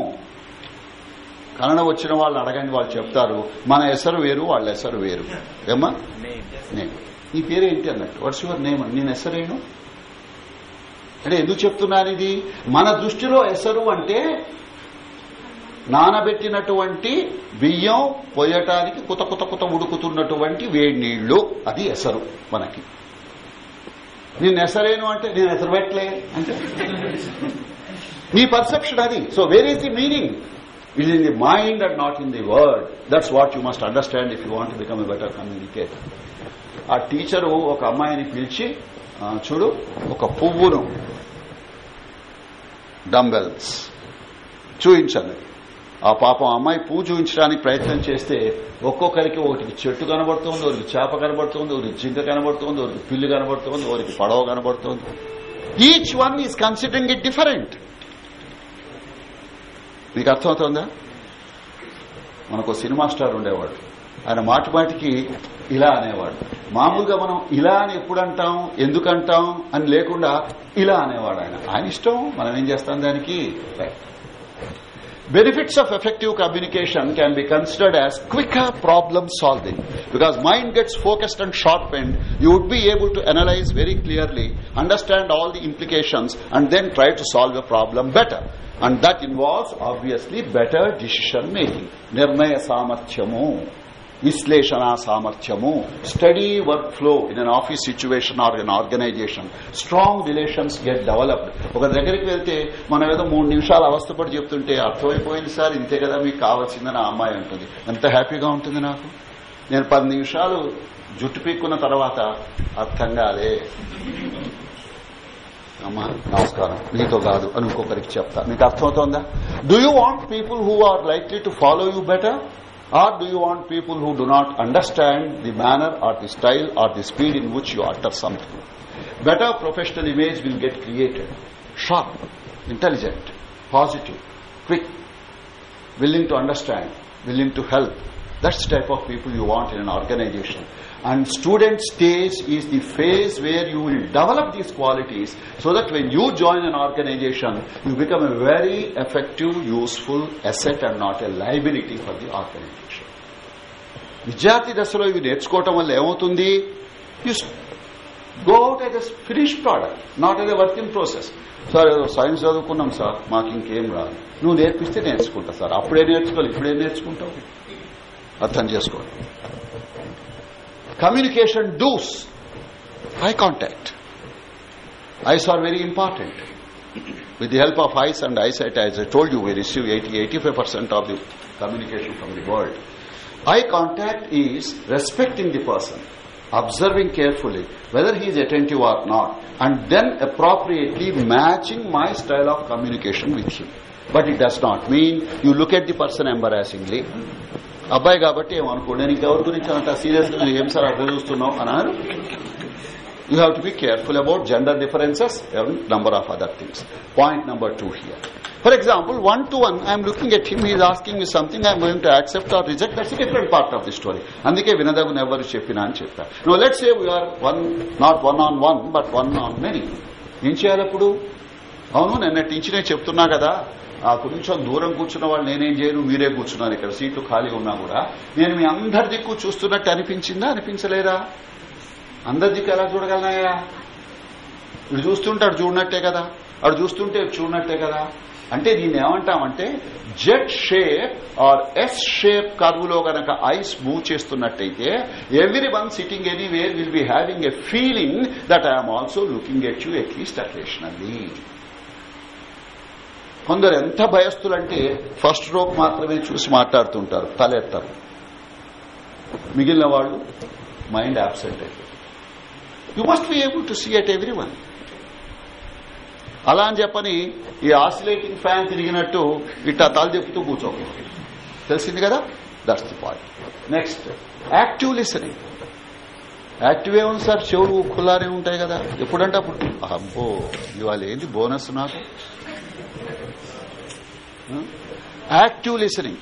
కన్నడ వచ్చిన వాళ్ళు అడగండి వాళ్ళు చెప్తారు మన ఎసరు వేరు వాళ్ళ ఎసరు వేరు ఏమ్మా నేను నీ పేరేంటి అన్నట్టు? వాట్స్ యువర్ నేమ్ నేను ఎసరేను అంటే ఎందుకు చెప్తున్నాను ఇది? మన దృష్టిలో ఎసరు అంటే నానబెట్టినటువంటి బియ్యం పోయటానికి కుత కుత కుత ఉడుకుతున్నటువంటి వేడి నీళ్ళు. అది ఎసరు మనకి. నేను ఎసరేను అంటే నేను ఎసరు పెట్టలే అంటే? నీ పర్సెప్షన్ అది. So where is the meaning it in the mind and not in the word that's what you must understand if you want become a better communicator ఆ టీచరు ఒక అమ్మాయిని పిలిచి చూడు ఒక పువ్వును డంబెల్స్ చూపించండి ఆ పాపం అమ్మాయి పువ్వు చూపించడానికి ప్రయత్నం చేస్తే ఒక్కొక్కరికి ఒకటికి చెట్టు కనబడుతుంది ఒకరికి చేప కనబడుతుంది ఒకరికి జింక కనబడుతుంది ఒకరికి పిల్లి కనబడుతుంది ఒకరికి పడవ కనబడుతుంది. Each one is considering it different మీకు అర్థమవుతోందా? మనకు సినిమా స్టార్ ఉండేవాడు. ఆయన మాటి మాటికి ఇలా అనేవాడు. మామూలుగా మనం ఇలా అని ఎప్పుడంటాం ఎందుకంటాం అని లేకుండా ఇలా అనేవాడు ఆయన. ఆయన ఇష్టం మనం ఏం చేస్తాం దానికి? Benefits of effective communication can be considered as quick problem solving because mind gets focused and sharp and you would be able to analyse very clearly understand all the implications and then try to solve a problem better and that involves obviously better decision making నిర్ణయ సామర్థ్యము విశ్లేషణ సామర్థ్యము study work flow in an office situation or in organization strong relations get developed ఒక దగ్గరికి వెళ్తే మనం ఏదో మూడు నిమిషాలు అవస్థపడి చెప్తుంటే అర్థమైపోయింది సార్ ఇంతే కదా మీకు కావాల్సిందని ఆ అమ్మాయి ఉంటుంది ఎంత హ్యాపీగా ఉంటుంది నాకు? నేను పది నిమిషాలు జుట్టు పీక్కున్న తర్వాత అర్థం కాలే. అమ్మా నమస్కారం. నీతో కాదు అని ఇంకొకరికి చెప్తా. మీకు అర్థమవుతోందా? Do you want people who are likely to follow you better or do you want people who do not understand the manner or the style or the speed in which you utter something? Better professional image will get created. Sharp intelligent positive quick willing to understand willing to help. That's the type of people you want in an organization. And student stage is the phase where you will develop these qualities so that when you join an organization you become a very effective useful asset and not a liability for the organization విద్యార్థి దశలో ఇవి నేర్చుకోవటం వల్ల ఏమవుతుంది? You go out as finish product not as a in process sir ఏదో science చదువుకున్నాం sir మాకు ఇంకేం రాదు. నువ్వు నేర్పిస్తే నేర్చుకుంటా సార్ అప్పుడే నేర్చుకోవాలి ఇప్పుడే నేర్చుకుంటావు. అర్థం చేసుకోవాలి communication do's eye contact eyes are very important with the help of eyes and eyesight as i told you we receive 80 85% of the communication from the world. eye contact is respecting the person observing carefully whether he is attentive or not and then appropriately matching my style of communication with him but it does not mean you look at the person embarrassingly అబ్బాయి కాబట్టి ఏమనుకోండి నేను ఇంకెవరి గురించి అంత serious గా ఏం sir అర్థం చూస్తున్నావు అన్నారు you have to be careful about gender differences and number of other things point number two here for example one to one i am looking at him he is asking me something i am going to accept or reject that's a different part of the story. అందుకే వినదగు ఎవరు చెప్పినా అని చెప్పా. No let say we're one not one on one but one on many ఏం చేయాలప్పుడు అవును నిన్న నుంచి చెప్తున్నా కదా ఆ కొంచెం దూరం కూర్చున్న వాళ్ళు నేనేం చేయను మీరే కూర్చున్నారు ఇక్కడ సీట్లు ఖాళీ ఉన్నా కూడా. నేను మీ అందరి దిక్కు చూస్తున్నట్టు అనిపించిందా అనిపించలేదా? అందరి దిక్కు ఎలా చూడగలనాయా ఇటు చూస్తుంటే అటు చూడనట్టే కదా. అటు చూస్తుంటే చూడనట్టే కదా. అంటే దీన్ని ఏమంటామంటే Z shape or S shape కర్వ్లో గనక eyes move చేస్తున్నట్టయితే everyone sitting anywhere will be having a feeling that I'm also looking at you at least occasionally. కొందరు ఎంత భయస్తులంటే ఫస్ట్ రోక్ మాత్రమే చూసి మాట్లాడుతుంటారు తలెత్తారు. మిగిలిన వాళ్ళు మైండ్ యాబ్సెంట్ అయిపోతుంది you must be able to see at everyone అలా అని చెప్పని ఈ ఆసిలేటింగ్ ఫ్యాన్ తిరిగినట్టు ఇట్ట తల చెప్తూ కూర్చోకూడదు తెలిసింది కదా? That's the point next active listening active ఏముంది సార్? చెవులు ఖుల్లానే ఉంటాయి కదా. ఎప్పుడంటే అప్పుడు అబ్బో ఇవాళ ఏంటి బోనస్ నాకు? యాక్టివ్ లిసనింగ్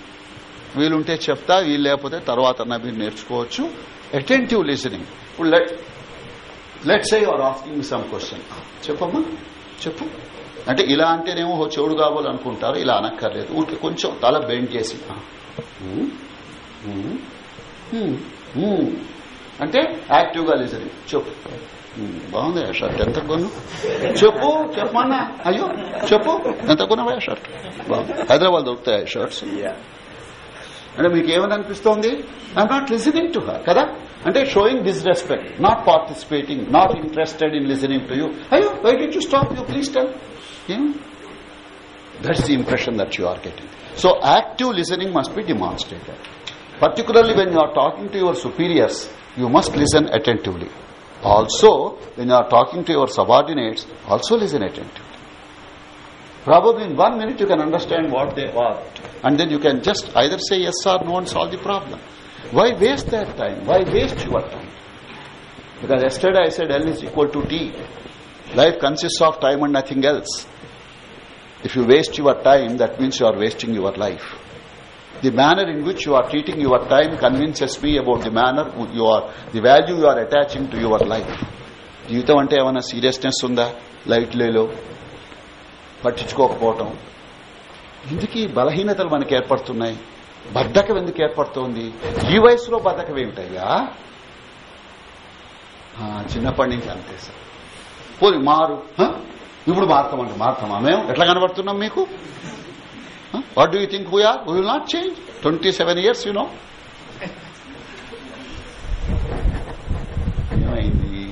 వీలుంటే చెప్తా వీలు లేకపోతే తర్వాత మీరు నేర్చుకోవచ్చు. అటెంటివ్ లిసనింగ్ ఇప్పుడు let let say are asking some question చెప్పమ్మా. చెప్పు. అంటే ఇలా అంటేనేమో చెవుడు కావాలనుకుంటారు ఇలా అనక్కర్లేదు. ఊరికి కొంచెం తల బెండ్ చేసి. అంటే యాక్టివ్గా లిసనింగ్ చెప్పు బాగుంది షర్ట్ ఎంత కొను చెప్పు చెప్పమన్నా. అయ్యో చెప్పు. ఎంత కొనవా షర్ట్ బాగుంది. హైదరాబాద్ దొరుకుతాయి షర్ట్స్ అంటే మీకు ఏమని అనిపిస్తోంది I'm not listening to her కదా? And they're showing disrespect, not participating, not interested in listening to you. Why did you stop? You please tell. You? That's the impression that you are getting. So active listening must be demonstrated. Particularly when you are talking to your superiors, you must listen attentively. Also, when you are talking to your subordinates, also listen attentively. Probably in one minute you can understand what they want. And then you can just either say yes or no and solve the problem. Why waste that time why waste your time because yesterday i said l is equal to t life consists of time and nothing else if you waste your time that means you are wasting your life the manner in which you are treating your time convinces me about the manner you are the value you are attaching to your life జీవితం అంటే ఏమైనా seriousness ఉందా light లేలో పట్టించుకోకపోవటం ఎందుకు ఈ బలహీనతలు మనకు ఏర్పడుతున్నాయి బద్దకం ఎందుకు ఏర్పడుతోంది? ఈ వయసులో బద్దకం ఏమిటయ్యా? చిన్నప్పటి నుంచి అంతే సార్. పోని మారు ఇప్పుడు మారుతామండి మారుతామా? మేము ఎట్లా కనబడుతున్నాం మీకు? What do you think we're we will not change twenty seven years you know ఏమైంది?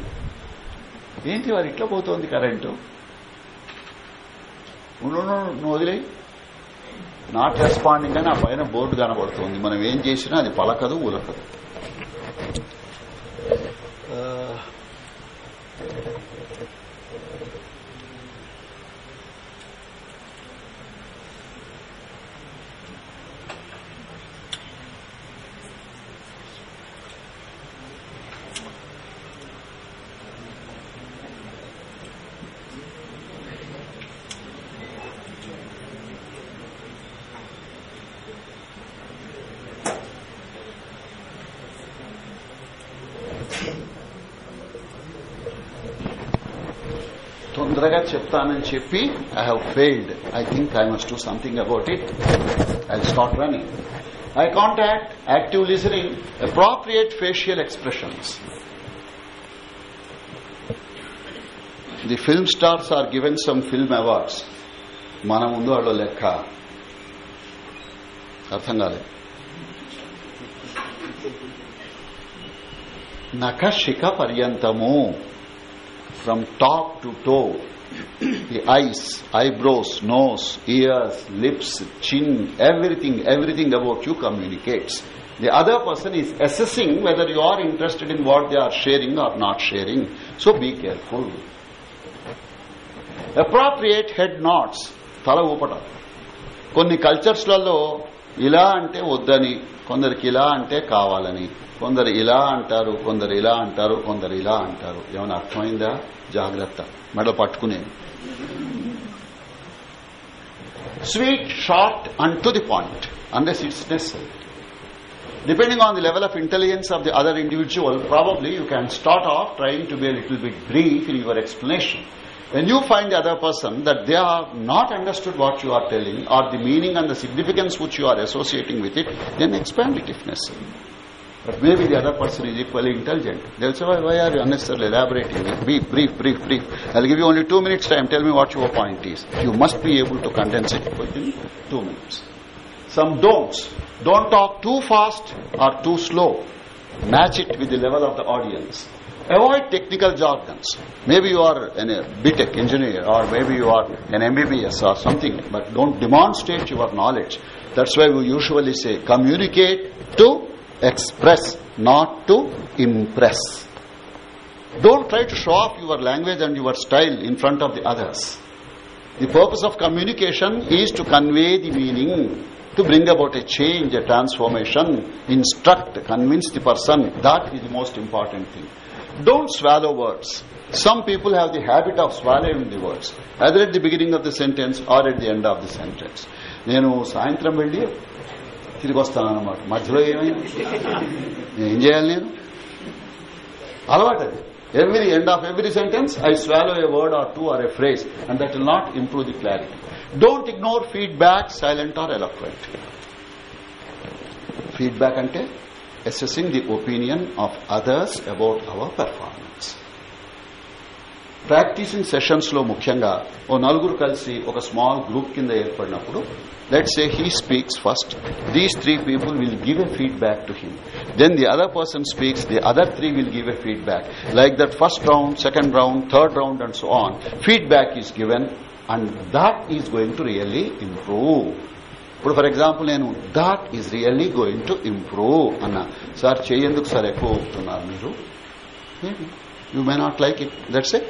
ఏంటి వారు ఇట్లా పోతోంది కరెంటు? ఉండు, నువ్వు వదిలేయి. నాట్ రెస్పాండింగ్ అని ఆ పైన బోర్డు కనబడుతుంది. మనం ఏం చేసినా అది పలకదు ఉలకదు ఆ, తొందరగా చెప్తానని చెప్పి I have failed I think I must do something about it I start running eye contact active listening appropriate facial expressions the film stars are given some film awards మన ముందు వాళ్ళు లెక్క అర్థం కాలేదు నఖశిఖ పర్యంతము from top to toe. The eyes, eyebrows, nose, ears, lips, chin, everything, everything about you communicates. The other person is assessing whether you are interested in what they are sharing or not sharing. So be careful. Appropriate head nods. తల ఊపటం కొన్ని కల్చర్స్లలో ఇలా అంటే వద్దని కొందరికి ఇలా అంటే కావాలని కొందరు ఇలా అంటారు కొందరు ఇలా అంటారు కొందరు ఇలా అంటారు ఏమైనా అర్థమైందా జాగ్రత్త మెడ పట్టుకునే sweet short and to the point unless it's necessary depending on the level of intelligence of the other individual probably you can start off trying to be a little bit brief in your explanation when you find the other person that they are not understood what you are telling or the meaning and the significance which you are associating with it then expand it if necessary but maybe the other person is equally intelligent. They'll say, why, why are you unnecessarily elaborating? Brief, brief, brief, brief. I'll give you only two minutes time. Tell me what your point is. You must be able to condense it within two minutes. Some don'ts. Don't talk too fast or too slow. Match it with the level of the audience. Avoid technical jargons. Maybe you are an, a BTech engineer or maybe you are an MBBS or something, but don't demonstrate your knowledge. That's why we usually say communicate to express, not to impress. Don't try to show off your language and your style in front of the others. The purpose of communication is to convey the meaning, to bring about a change, a transformation, instruct, convince the person. That is the most important thing. Don't swallow words. Some people have the habit of swallowing the words, either at the beginning of the sentence or at the end of the sentence. నేను సాయంత్రం వెళ్ళి తిరిగి వస్తాను అనమాట మధ్యలో ఏమైంది ఏం చేయాలి నేను? అలవాటు అది. Every end of every sentence I swallow a word or two or a phrase and that will not improve the clarity don't ignore feedback silent or eloquent feedback అంటే assessing the opinion of others about our performance. Practising సెషన్స్లో ముఖ్యంగా ఓ నలుగురు కలిసి ఒక small group కింద ఏర్పడినప్పుడు let say he speaks first these three people will give a feedback to him then the other person speaks the other three will give a feedback like that first round second round third round and so on feedback is given and that is going to really improve ఇప్పుడు for example నేను that is really going to improve అన్నా sir చేయేందుకు sir ఎక్కువ ఊపుతున్నారు మీరు you may not like it that's a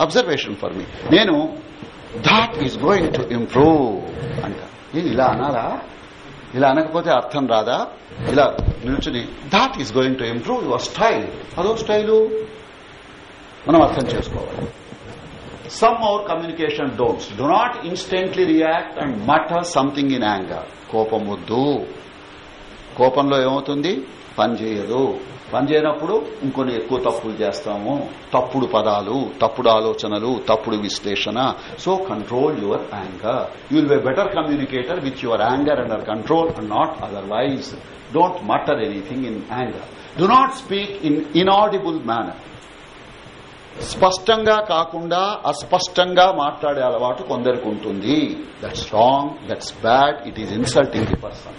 observation for me నేను that is going to improve అంట నేను ఇలా అనాలా ఇలా అనకపోతే అర్థం రాదా? ఇలా నిల్చుని that is going to improve your style అదో స్టైలు? మనం అర్థం చేసుకోవాలి. Some our communication don'ts do not instantly react and mutter something in anger కోపం వద్దు. కోపంలో ఏమవుతుంది? పని చేయదు. పనిచేయనప్పుడు ఇంకొన్ని ఎక్కువ తప్పులు చేస్తాము. తప్పుడు పదాలు తప్పుడు ఆలోచనలు తప్పుడు విశ్లేషణ. So control your anger you will be better communicator with your anger under control and not otherwise don't mutter anything in anger do not speak in inaudible manner స్పష్టంగా కాకుండా అస్పష్టంగా మాట్లాడే అలవాటు కొందరికి ఉంటుంది. That's wrong that's bad it is insulting the person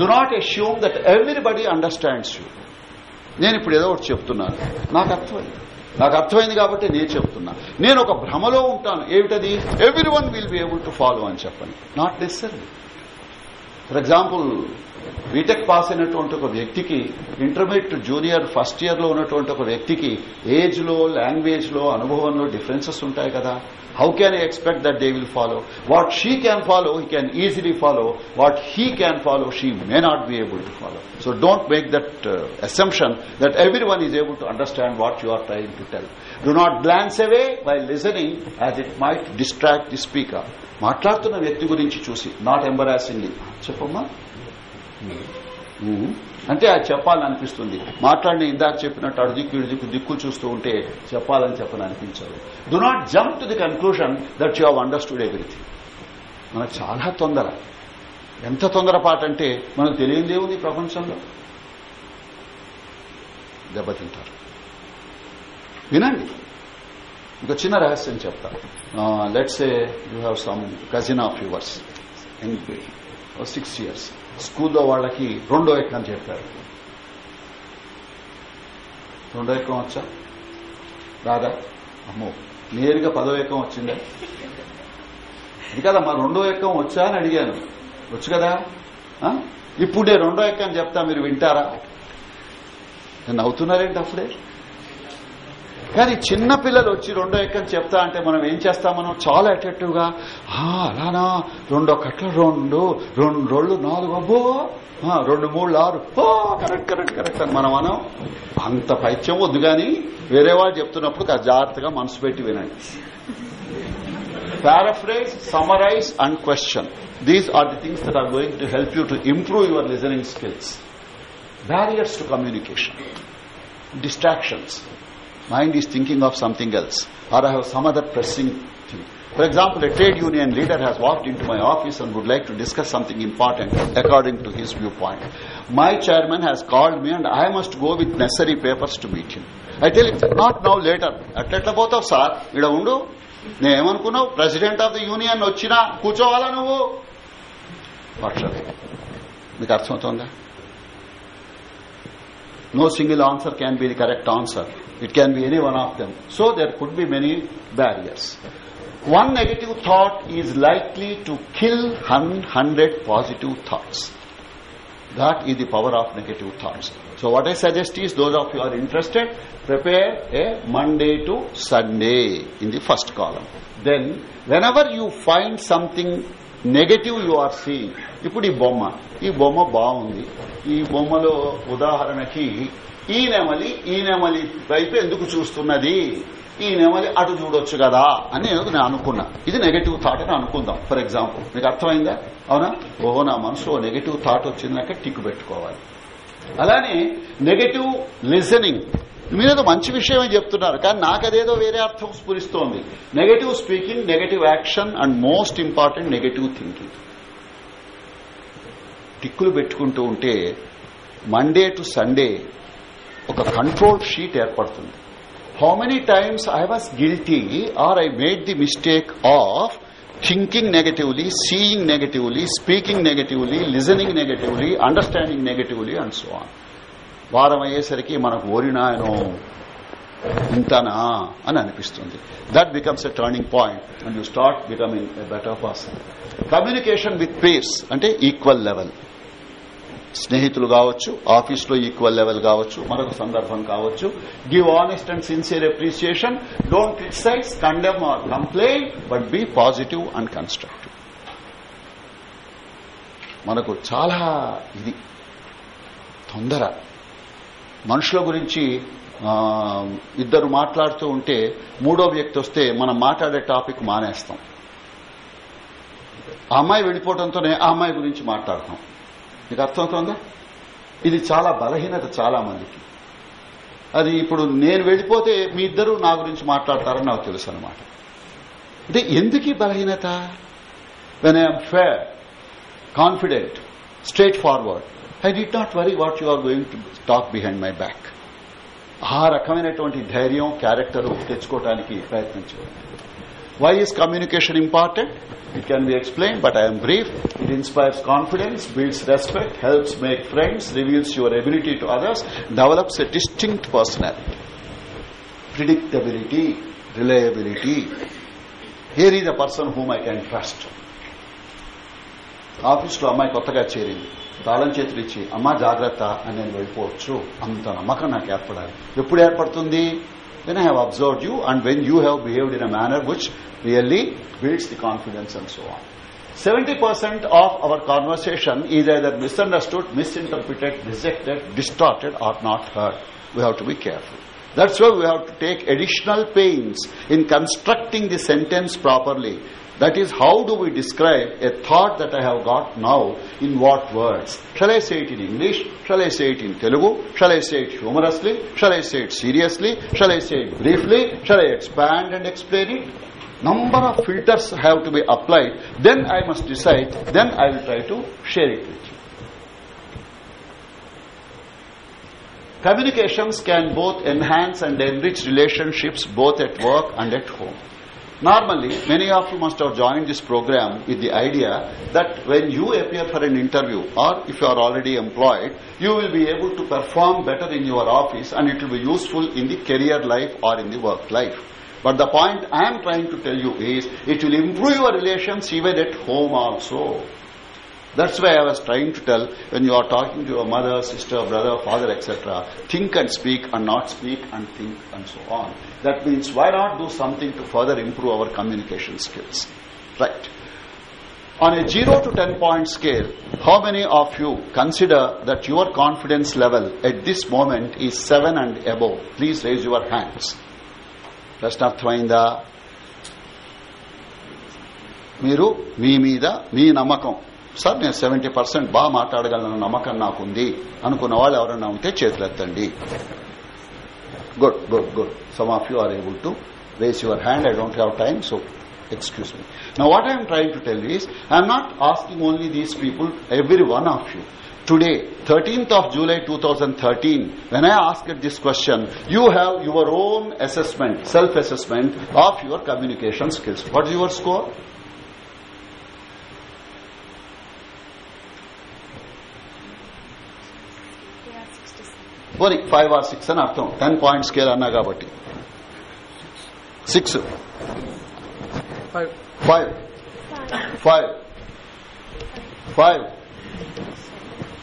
do not assume that everybody understands you నేను ఇప్పుడు ఏదో ఒకటి చెప్తున్నాను. నాకు అర్థమైంది. నాకు అర్థమైంది కాబట్టి నేను చెప్తున్నా. నేను ఒక భ్రమలో ఉంటాను. ఏమిటది? Everyone will be able to follow అని చెప్పండి not necessary for example BTech pass అయినటువంటి ఒక వ్యక్తికి ఇంటర్మీడియట్ జూనియర్ ఫస్ట్ ఇయర్లో ఉన్నటువంటి ఒక వ్యక్తికి ఏజ్లో లాంగ్వేజ్లో అనుభవంలో డిఫరెన్సెస్ ఉంటాయి కదా. How can I expect that they will follow what she can follow he can easily follow what he can follow she may not be able to follow so don't make that assumption that every one is able to understand what you are trying to tell do not glance away by listening as it might distract the speaker మాట్లాడుతున్న వ్యక్తి గురించి చూసి not ఎంబరాసింగ్లీ చెప్పమ్మా ఉమ్. అంటే అది చెప్పాలనిపిస్తుంది. మాట్లాడిన ఇందాక చెప్పినట్టు అడు దిక్కు దిక్కు దిక్కు చూస్తూ ఉంటే చెప్పాలని చెప్పని అనిపించదు do not jump to the conclusion that you have understood everything మనకు చాలా తొందర. ఎంత తొందరపాటు అంటే మనకు తెలియదే ఉంది ప్రపంచంలో. దెబ్బతింటారు. వినండి. ఒక చిన్న రహస్యం చెప్తా. Let's a you have some cousin of yours six years స్కూల్లో వాళ్ళకి రెండో ఎక్కం చెప్పారు రెండో ఎక్కం వచ్చా? రాదా? అమ్మో నేరుగా పదో ఎక్కం వచ్చిందా? అది కదమ్మా రెండో ఎక్కం వచ్చా అని అడిగాను. వచ్చు కదా? ఇప్పుడు నేను రెండో ఎక్కం చెప్తా మీరు వింటారా? నేను నవ్వుతున్నారేంటి అప్పుడే? కానీ చిన్న పిల్లలు వచ్చి రెండో ఎక్కని చెప్తా అంటే మనం ఏం చేస్తాం మనం చాలా అటెక్టివ్గా అలానా? రెండో కట్లు రెండు రెండు రోళ్ళు నాలుగు అబ్బో! రెండు మూడు ఆరు కరెక్ట్ కరెక్ట్ కరెక్ట్ అని మనం అనం. అంత పైత్యం వద్దు కానీ వేరే వాళ్ళు చెప్తున్నప్పుడు జాగ్రత్తగా మనసు పెట్టి వినండి. Paraphrase summarise and question these are the things that are going to help you to improve your listening skills barriers to communication distractions Mind is thinking of something else. Or I have some other pressing thing. For example, a trade union leader has walked into my office and would like to discuss something important according to his viewpoint. My chairman has called me and I must go with necessary papers to meet him. I tell him, not now, later. అట్లెట్లా పోతావు sir ఇక్కడ ఉండు నేనేమనుకున్నావు president of the union వచ్చినా కూర్చోవాలా నువ్వు పక్షది మీకు అర్థమవుతోందా no single answer can be the correct answer It can be any one of them so there could be many barriers one negative thought is likely to kill 100 positive thoughts. That is the power of negative thoughts. So what I suggest is those of you are interested, prepare a Monday to Sunday in the first column. Then whenever you find something negative you are seeing ఇప్పుడు ఈ బొమ్మ ఈ బొమ్మ బాగుంది ఈ బొమ్మలో ఉదాహరణకి ఈ నెమలి ఈ నెమలి వైపు ఎందుకు చూస్తున్నది? ఈ నెమలి అటు చూడొచ్చు కదా అని నేను అనుకున్నా. ఇది నెగటివ్ థాట్ అని అనుకుందాం. ఫర్ ఎగ్జాంపుల్ మీకు అర్థమైందా? అవునా? ఓహో నా మనసులో నెగటివ్ థాట్ వచ్చిందాక టిక్ పెట్టుకోవాలి. అలానే నెగటివ్ లిజనింగ్ మీరేదో మంచి విషయమే చెప్తున్నారు? కానీ నాకదేదో వేరే అర్థం స్ఫురిస్తోంది. Negative speaking negative action and most important negative thinking టిక్కులు పెట్టుకుంటూ ఉంటే మండే టు సండే ఒక కంట్రోల్ షీట్ ఏర్పడుతుంది. How many times I was guilty or I made the mistake of thinking negatively seeing negatively speaking negatively listening negatively understanding negatively and so on వారం అయ్యేసరికి మనకు ఓరినాయనో ఇంతనా అని అనిపిస్తుంది. That becomes a turning point and you start becoming a better person communication with peers అంటే equal level స్నేహితులు కావచ్చు ఆఫీస్లో ఈక్వల్ లెవెల్ కావచ్చు మరొక సందర్భం కావచ్చు. Give honest and sincere appreciation don't criticise condemn or complain but be positive and constructive మనకు చాలా ఇది. తొందర. మనుషుల గురించి ఇద్దరు మాట్లాడుతూ ఉంటే మూడో వ్యక్తి వస్తే మనం మాట్లాడే టాపిక్ మానేస్తాం. ఆ అమ్మాయి వెళ్ళిపోవడంతోనే ఆ అమ్మాయి గురించి మాట్లాడతాం. మీకు అర్థమవుతుందా? ఇది చాలా బలహీనత చాలా మందికి. అది ఇప్పుడు నేను వెళ్ళిపోతే మీ ఇద్దరు నా గురించి మాట్లాడతారని నాకు తెలుసు అనమాట అంటే ఎందుకు బలహీనత? When I'm fair confident straightforward I did not worry what you are going to talk behind my back ఆ రకమైనటువంటి ధైర్యం క్యారెక్టర్ తెచ్చుకోవడానికి ప్రయత్నించేవాడు why is communication important it can be explain but I'm brief it inspires confidence builds respect helps make friends reveals your ability to others develops a distinct personality predictability reliability here is a person whom I can trust ఆఫీస్లో అమ్మాయి కొత్తగా చేరింది. తాళం చేతులు ఇచ్చి అమ్మా జాగ్రత్త అని నేను వెళ్ళిపోవచ్చు. అంత నమ్మకం నాకు ఏర్పడాలి. ఎప్పుడు ఏర్పడుతుంది? When I have observed you and when you have behaved in a manner which really builds the confidence and so on. 70% of our conversation is either misunderstood, misinterpreted, rejected, distorted or not heard. We have to be careful. That's why we have to take additional pains in constructing the sentence properly that is, how do we describe a thought that I have got now in what words? Shall I say it in English? Shall I say it in Telugu? Shall I say it humorously? Shall I say it seriously? Shall I say it briefly? Shall I expand and explain it? Number of filters have to be applied. Then I must decide. Then I will try to share it with you. Communications can both enhance and enrich relationships both at work and at home. Normally, many of you must have joined this program with the idea that when you appear for an interview or if you are already employed, you will be able to perform better in your office and it will be useful in the career life or in the work life. But the point I am trying to tell you is it will improve your relations even at home also. That's why I was trying to tell when you are talking to your mother, sister, brother, father, etc., think and speak and not speak and think and so on. That means why not do something to further improve our communication skills? Right. On a 0 to 10 point scale, how many of you consider that your confidence level at this moment is 7 and above? Please raise your hands. ప్రశ్న అర్థమైందా మీరు మీ మీద మీ నమ్మకం sir నేను seventy percent బాగా మాట్లాడగలను నమ్మకం నాకుంది అనుకున్న వాళ్ళు ఎవరన్నా ఉంటే చేతులెత్తండి Good, good, good. Some of you are able to raise your hand. I don't have time, so excuse me. Now, what I am trying to tell you is, I am not asking only these people, every one of you. Today, 13th of July 2013, when I asked this question, you have your own assessment, self-assessment of your communication skills. What is your score? Worry, five or six and after ten points scale Anagavati. Six. Five. Five. Five. Five.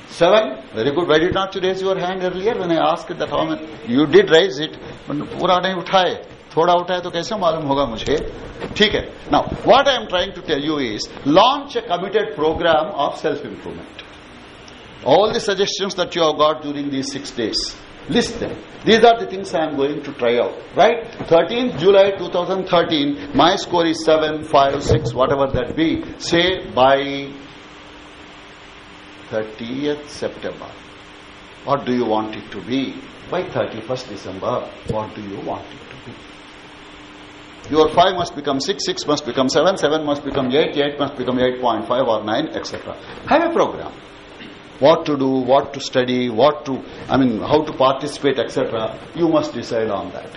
Seven. Very good. Why did not you raise your hand earlier when I asked that how many? You did raise it, but पूरा नहीं उठाए थोड़ा उठाए तो कैसे मालूम होगा मुझे ठीक है now what I am trying to tell you is launch a committed programme of self improvement all the suggestions that you have got during these six days list them. These are the things i am going to try out. Right? 13th july 2013 my score is 7 5 6 whatever that be. Say by 30th september. What do you want it to be? By 31st december what do you want it to be? Your 5 must become 6 6 must become 7 7 must become 8 8 must become 8.5 or 9 etc have a program what to do what to study what to i mean how to participate etc you must decide on that.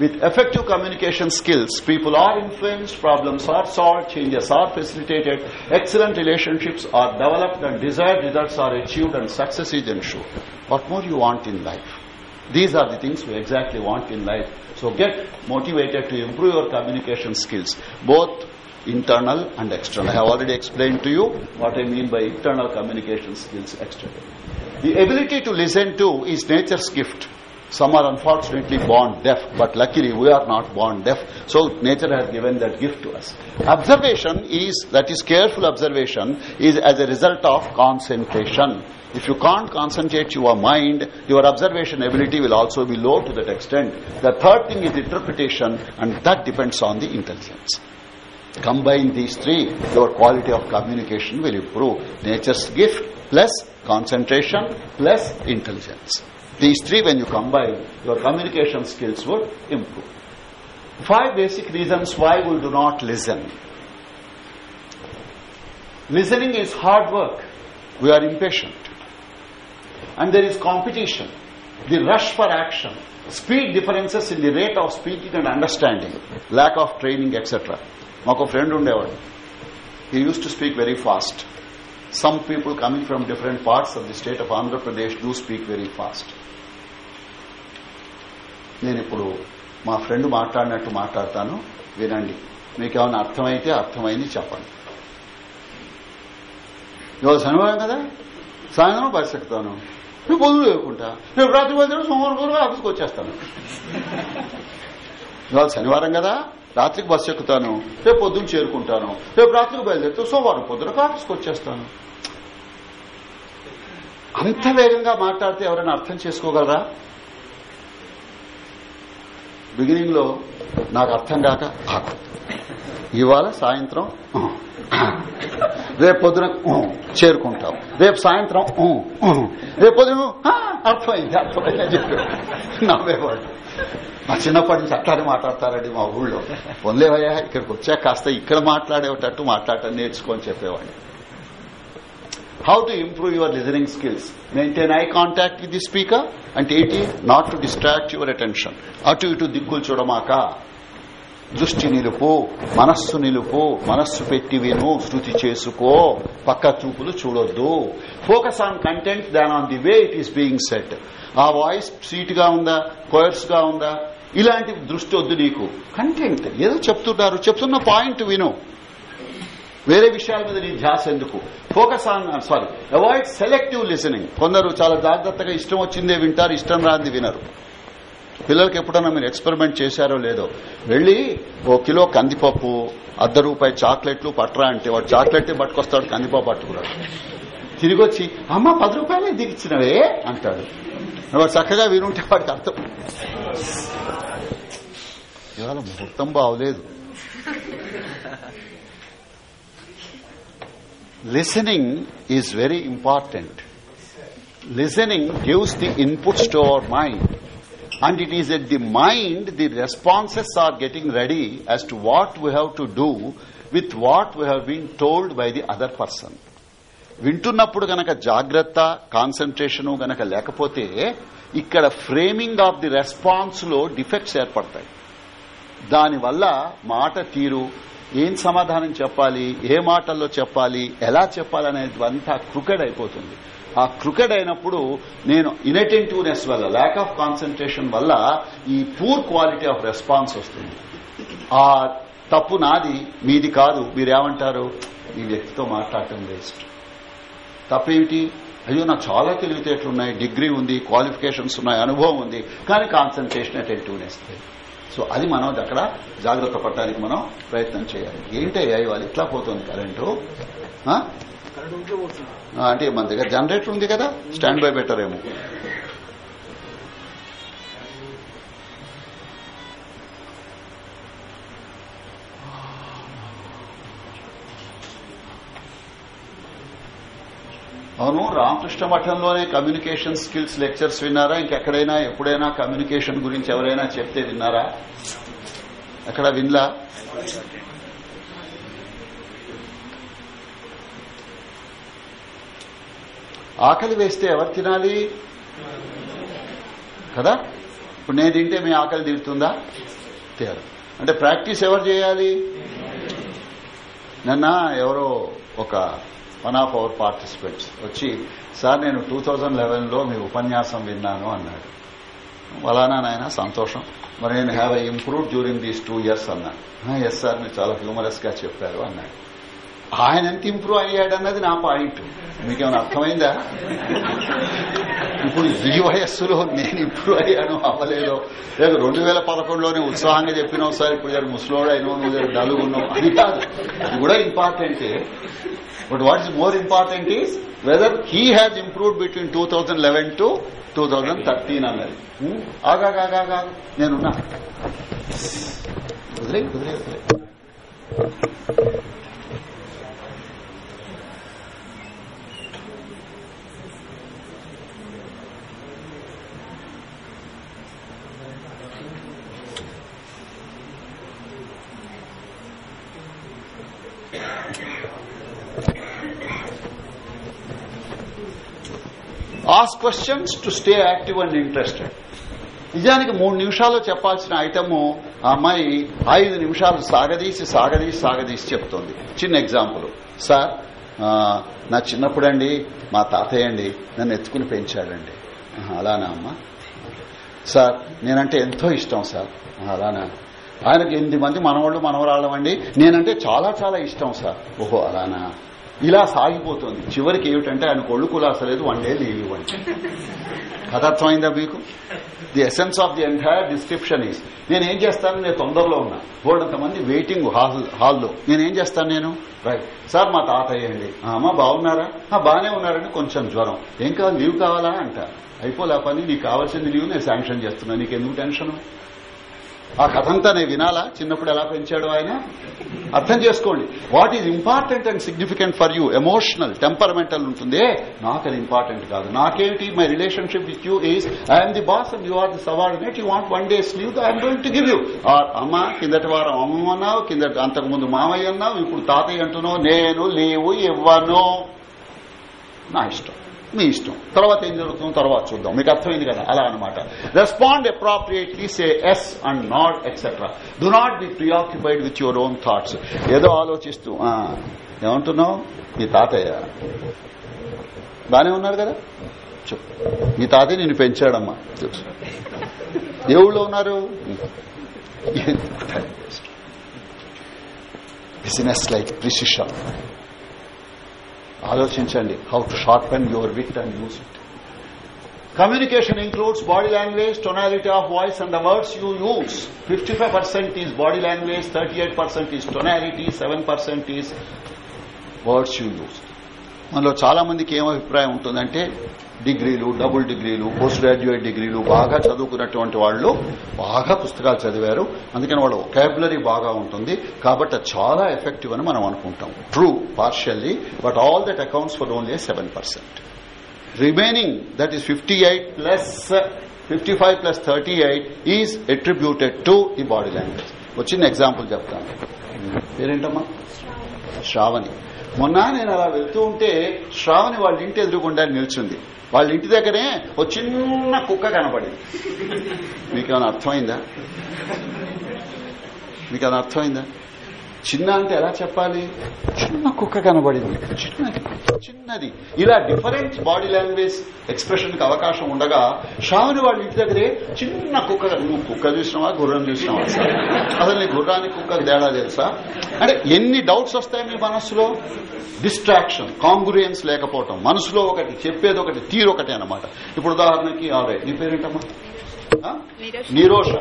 With effective communication skills people are influenced problems are solved changes are facilitated excellent relationships are developed and desired results are achieved and success is ensured. What more you want in life? These are the things we exactly want in life. So get motivated to improve your communication skills, both internal and external. I have already explained to you what I mean by internal communication skills external. The ability to listen to is nature's gift. Some are unfortunately born deaf, but luckily we are not born deaf. So nature has given that gift to us. Observation is, that is careful observation, is as a result of concentration. If you can't concentrate your mind, your observation ability will also be low to that extent. The third thing is interpretation, and that depends on the intelligence. Combine these three, your quality of communication will improve. Nature's gift plus concentration plus intelligence. These three, when you combine, your communication skills would improve. Five basic reasons why we do not listen. Listening is hard work. We are impatient and there is competition, the rush for action, speed differences in the rate of speaking and understanding, lack of training, etc. మాకు friend ఉండేవాడు. He uses to speak very fast some people coming from different parts of the state of Andhra Pradesh do speak very fast నేను ఇప్పుడు మా friend మాట్లాడినట్టు మాట్లాడతాను. వినండి. మీకు ఏమైనా అర్థమైతే అర్థమైంది చెప్పండి. ఇవాళ శనివారం కదా? సాయంత్రం బస్ ఎక్కుతాను నేను పొద్దులు లేకుండా. రేపు రాత్రి బయలుదేరి సోమవారం రోజు ఆఫీస్కి వచ్చేస్తాను. ఇవాళ శనివారం కదా? రాత్రికి బస్సు ఎక్కుతాను రేపు పొద్దున్న చేరుకుంటాను రేపు రాత్రికి బయలుదేరితే సోమవారం పొద్దున ఆఫీస్కి వచ్చేస్తాను. అంత వేగంగా మాట్లాడితే ఎవరైనా అర్థం చేసుకోగలరా? బిగినింగ్లో నాకు అర్థం కాక ఇవాళ సాయంత్రం రేపు పొద్దున చేరుకుంటాం. రేపు సాయంత్రం రేపు పొద్దున అర్థమైంది అర్థమైంది అని చెప్పాడు నవ్వేవాడు. మా చిన్నప్పటి నుంచి అట్లానే మాట్లాడతారండి మా ఊళ్ళో. పొందలేవయ్యా ఇక్కడికి వచ్చా కాస్త ఇక్కడ మాట్లాడేటట్టు మాట్లాడటం నేర్చుకొని చెప్పేవాడిని. How to improve your listening skills maintain eye contact with the speaker అంటే ఏంటి not to distract your attention అటు ఇటు దిక్కులు చూడమాక. దృష్టి నిలుపు మనస్సు నిలుపు మనస్సు పెట్టి విను శృతి చేసుకో. పక్క చూపులు చూడొద్దు. Focus on content than on the way it is being said ఆ వాయిస్ స్వీట్గా ఉందా? కోయర్స్గా ఉందా? ఇలాంటి దృష్టి వద్దు నీకు. కంటెంట్. ఏదో చెప్తుంటారు చెప్తున్న పాయింట్ విను. వేరే విషయాల మీద నీ ధ్యాస ఎందుకు? Focus on sorry avoid selective listening కొందరు చాలా జాగ్రత్తగా ఇష్టం వచ్చిందే వింటారు ఇష్టం రాంది వినరు. పిల్లలకి ఎప్పుడన్నా మీరు ఎక్స్పెరిమెంట్ చేశారో లేదో వెళ్ళి ఓ కిలో కందిపప్పు అర్ధ రూపాయి చాక్లెట్లు పట్టరా అంటే వాడు చాక్లెట్ పట్టుకొస్తాడు కందిపప్పు పట్టుకురాడు తిరిగి వచ్చి అమ్మ పది రూపాయలే దిగిచ్చినవే అంటాడు వాడు చక్కగా వినుంటే వాడికి అర్థం ఇవాళ ముహూర్తం బాగలేదు listening is very important listening gives the inputs to our mind and it is at the mind the responses are getting ready as to what we have to do with what we have been told by the other person వింటున్నప్పుడు గనక జాగ్రత్త concentration గనక లేకపోతే ఇక్కడ framing of the రెస్పాన్స్లో defects ఏర్పడతాయి. దానివల్ల మాట తీరు ఏం సమాధానం చెప్పాలి ఏ మాటల్లో చెప్పాలి ఎలా చెప్పాలి అనేది అంతా క్రుకెడ్ అయిపోతుంది. ఆ క్రికెట్ అయినప్పుడు నేను ఇనటెంటివ్నెస్ వల్ల ల్యాక్ ఆఫ్ కాన్సన్ట్రేషన్ వల్ల ఈ పూర్ క్వాలిటీ ఆఫ్ రెస్పాన్స్ వస్తుంది. ఆ తప్పు నాది మీది కాదు మీరేమంటారు? ఈ వ్యక్తితో మాట్లాడటం వేస్ట్ తప్పేమిటి? అయ్యో నాకు చాలా తెలివితేటలు ఉన్నాయి డిగ్రీ ఉంది క్వాలిఫికేషన్స్ ఉన్నాయి అనుభవం ఉంది కానీ కాన్సన్ట్రేషన్ అటెంటివ్నెస్ సో అది మనం అక్కడ జాగ్రత్త పడడానికి మనం ప్రయత్నం చేయాలి. ఏంటయ్యా ఇవాళ ఇట్లా పోతుంది కరెంటు? అంటే మన దగ్గర జనరేటర్ ఉంది కదా స్టాండ్ బై బెటర్ ఏమో అవును రామకృష్ణ మఠంలోనే కమ్యూనికేషన్ స్కిల్స్ లెక్చర్స్ విన్నారా? ఇంకెక్కడైనా ఎప్పుడైనా కమ్యూనికేషన్ గురించి ఎవరైనా చెప్తే విన్నారా? అక్కడ విన్లా? ఆకలి వేస్తే ఎవరు తినాలి? కదా? ఇప్పుడు నేను తింటే మీ ఆకలి తీరుతుందా? తీరు అంటే ప్రాక్టీస్ ఎవరు చేయాలి? నన్న ఎవరో ఒక వన్ ఆఫ్ అవర్ పార్టిసిపెంట్స్ వచ్చి సార్ నేను టూ థౌజండ్ లెవెన్లో మీ ఉపన్యాసం విన్నాను అన్నాడు. వలానా నాయన సంతోషం. మరి నేను have I improve during these two years అన్నాడు. ఎస్ సార్ మీరు చాలా హ్యూమరస్గా చెప్పారు అన్నాడు. ఆయన ఎంత ఇంప్రూవ్ అయ్యాడన్నది నా పాయింట్. మీకేమైనా అర్థమైందా? ఇప్పుడు ఈ వయస్సులో నేను ఇంప్రూవ్ అయ్యాను అవ్వలేదో. లేదు రెండు వేల పదకొండులోనే ఉత్సాహంగా చెప్పినావు సార్ ఇప్పుడు ముసలోడు అయినా నువ్వు జర డలుగున్నావు అది కాదు. అది కూడా ఇంపార్టెంటే. But what is more important is whether he has improved between two thousand eleven to two thousand thirteen అన్నది ఆగాగాగా నేనున్నా కుదిరే కుదిరే కుదిరే ask questions to stay active and interested నిజానికి మూడు నిమిషాల్లో చెప్పాల్సిన ఐటము ఆ అమ్మాయి ఐదు నిమిషాలు సాగదీసి సాగదీసి సాగదీసి చెప్తోంది. చిన్న ఎగ్జాంపుల్. సార్ నా చిన్నప్పుడండి మా తాతయ్య అండి నన్ను ఎత్తుకుని పెంచాడండి. అలానా అమ్మా? సార్ నేనంటే ఎంతో ఇష్టం సార్. అలానా? ఆయనకు ఎనిమిది మంది మనవాళ్ళు మనవరాళ్ళమండి. నేనంటే చాలా చాలా ఇష్టం సార్. ఓహో అలానా? ఇలా సాగిపోతుంది. చివరికి ఏమిటంటే ఆయన కొళ్ళు కులాసలేదు వన్ డే లీవ్ ఇవ్వండి. కథార్థమైందా మీకు? The essence of the entire description is నేను ఏం చేస్తాను? నేను తొందరలో ఉన్నా. బోర్డంత మంది వెయిటింగ్ హాల్ హాల్లో. నేనేం చేస్తాను నేను? రైట్ సార్ మా తాతయ్య అండి అమ్మా అమ్మ బాగున్నారా? బాగానే ఉన్నారని కొంచెం జ్వరం. ఏం కావాలి? లీవ్ కావాలా? అంట. అయిపోలే పని. నీకు కావాల్సింది లీవ్. నేను శాంక్షన్ చేస్తున్నా. నీకు ఎందుకు టెన్షన్? ఆ కథంతా నేను వినాలా? చిన్నప్పుడు ఎలా పెంచాడు ఆయన? అర్థం చేసుకోండి. What is important and significant for you? Emotional temperamental ఉంటుంది. నాకు అది ఇంపార్టెంట్ కాదు. నాకేమిటి? My relationship with you is I'm the boss and you are the subordinate. You want one day leave I'm going to give you. అమ్మ కిందటి వారం అమ్మ అన్నావు కిందటి అంతకుముందు మామయ్య అన్నావు ఇప్పుడు తాతయ్య అంటున్నావు నేను లేవు ఇవ్వను. నా ఇష్టం. మీ ఇష్టం. తర్వాత ఏం జరుగుతుందో తర్వాత చూద్దాం. మీకు అర్థమైంది కదా? అలా అనమాట respond appropriately say yes and not etcetera do not be preoccupied with your own thoughts ఏదో ఆలోచిస్తూ ఏమంటున్నావు? మీ తాతయ్య. బానే ఉన్నారు కదా? చెప్పు మీ తాతయ్య నిన్ను పెంచాడమ్మా. తెలుసు ఉన్నారు? బిజినెస్ లైక్ ప్రిసిషన్ ఆలోచించండి how to sharpen your wit and use it communication includes body language tonality of voice and the words you use fifty five percent is body language thirty eight percent is tonality seven percent is words you use మనలో చాలా మందికి ఏం అభిప్రాయం ఉంటుందంటే డిగ్రీలు double డిగ్రీలు post graduate డిగ్రీలు బాగా చదువుకున్నటువంటి వాళ్ళు బాగా పుస్తకాలు చదివారు. అందుకని వాళ్ళ ఒకాబులరీ బాగా ఉంటుంది. కాబట్టి చాలా ఎఫెక్టివ్ అని మనం అనుకుంటాం. True partially but all that accounts for only seven percent remaining that is fifty eight plus fifty five plus thirty eight is attributed to the body language వచ్చిన ఎగ్జాంపుల్ చెప్తాను. పేరేంటమ్మా? శ్రావణి. మొన్న నేను అలా వెళ్తూ ఉంటే శ్రావణి వాళ్ళ ఇంటి ఎదురుగుండా నిల్చుంది. వాళ్ళ ఇంటి దగ్గరే ఒక చిన్న కుక్క కనపడింది. మీకేమైనా అర్థమైందా? మీకేమైనా అర్థమైందా? చిన్న అంటే ఎలా చెప్పాలి? చిన్న కుక్క కనబడింది. చిన్నది చిన్నది. ఇలా డిఫరెంట్ బాడీ లాంగ్వేజ్ ఎక్స్ప్రెషన్కి అవకాశం ఉండగా శ్రావణి వాళ్ళ ఇంటి దగ్గరే చిన్న కుక్క నువ్వు కుక్క చూసినావా గుర్రం చూసినావా? సార్ అసలు నీ గుర్రానికి కుక్కకు తేడా తెలుసా? అంటే ఎన్ని డౌట్స్ వస్తాయి మీ మనస్సులో? డిస్ట్రాక్షన్ కాంగ్రుయన్స్ లేకపోవటం. మనసులో ఒకటి చెప్పేది ఒకటి తీరు ఒకటి అనమాట ఇప్పుడు ఉదాహరణకి ఆవే నీ పేరేంటమ్మా? నీరోష.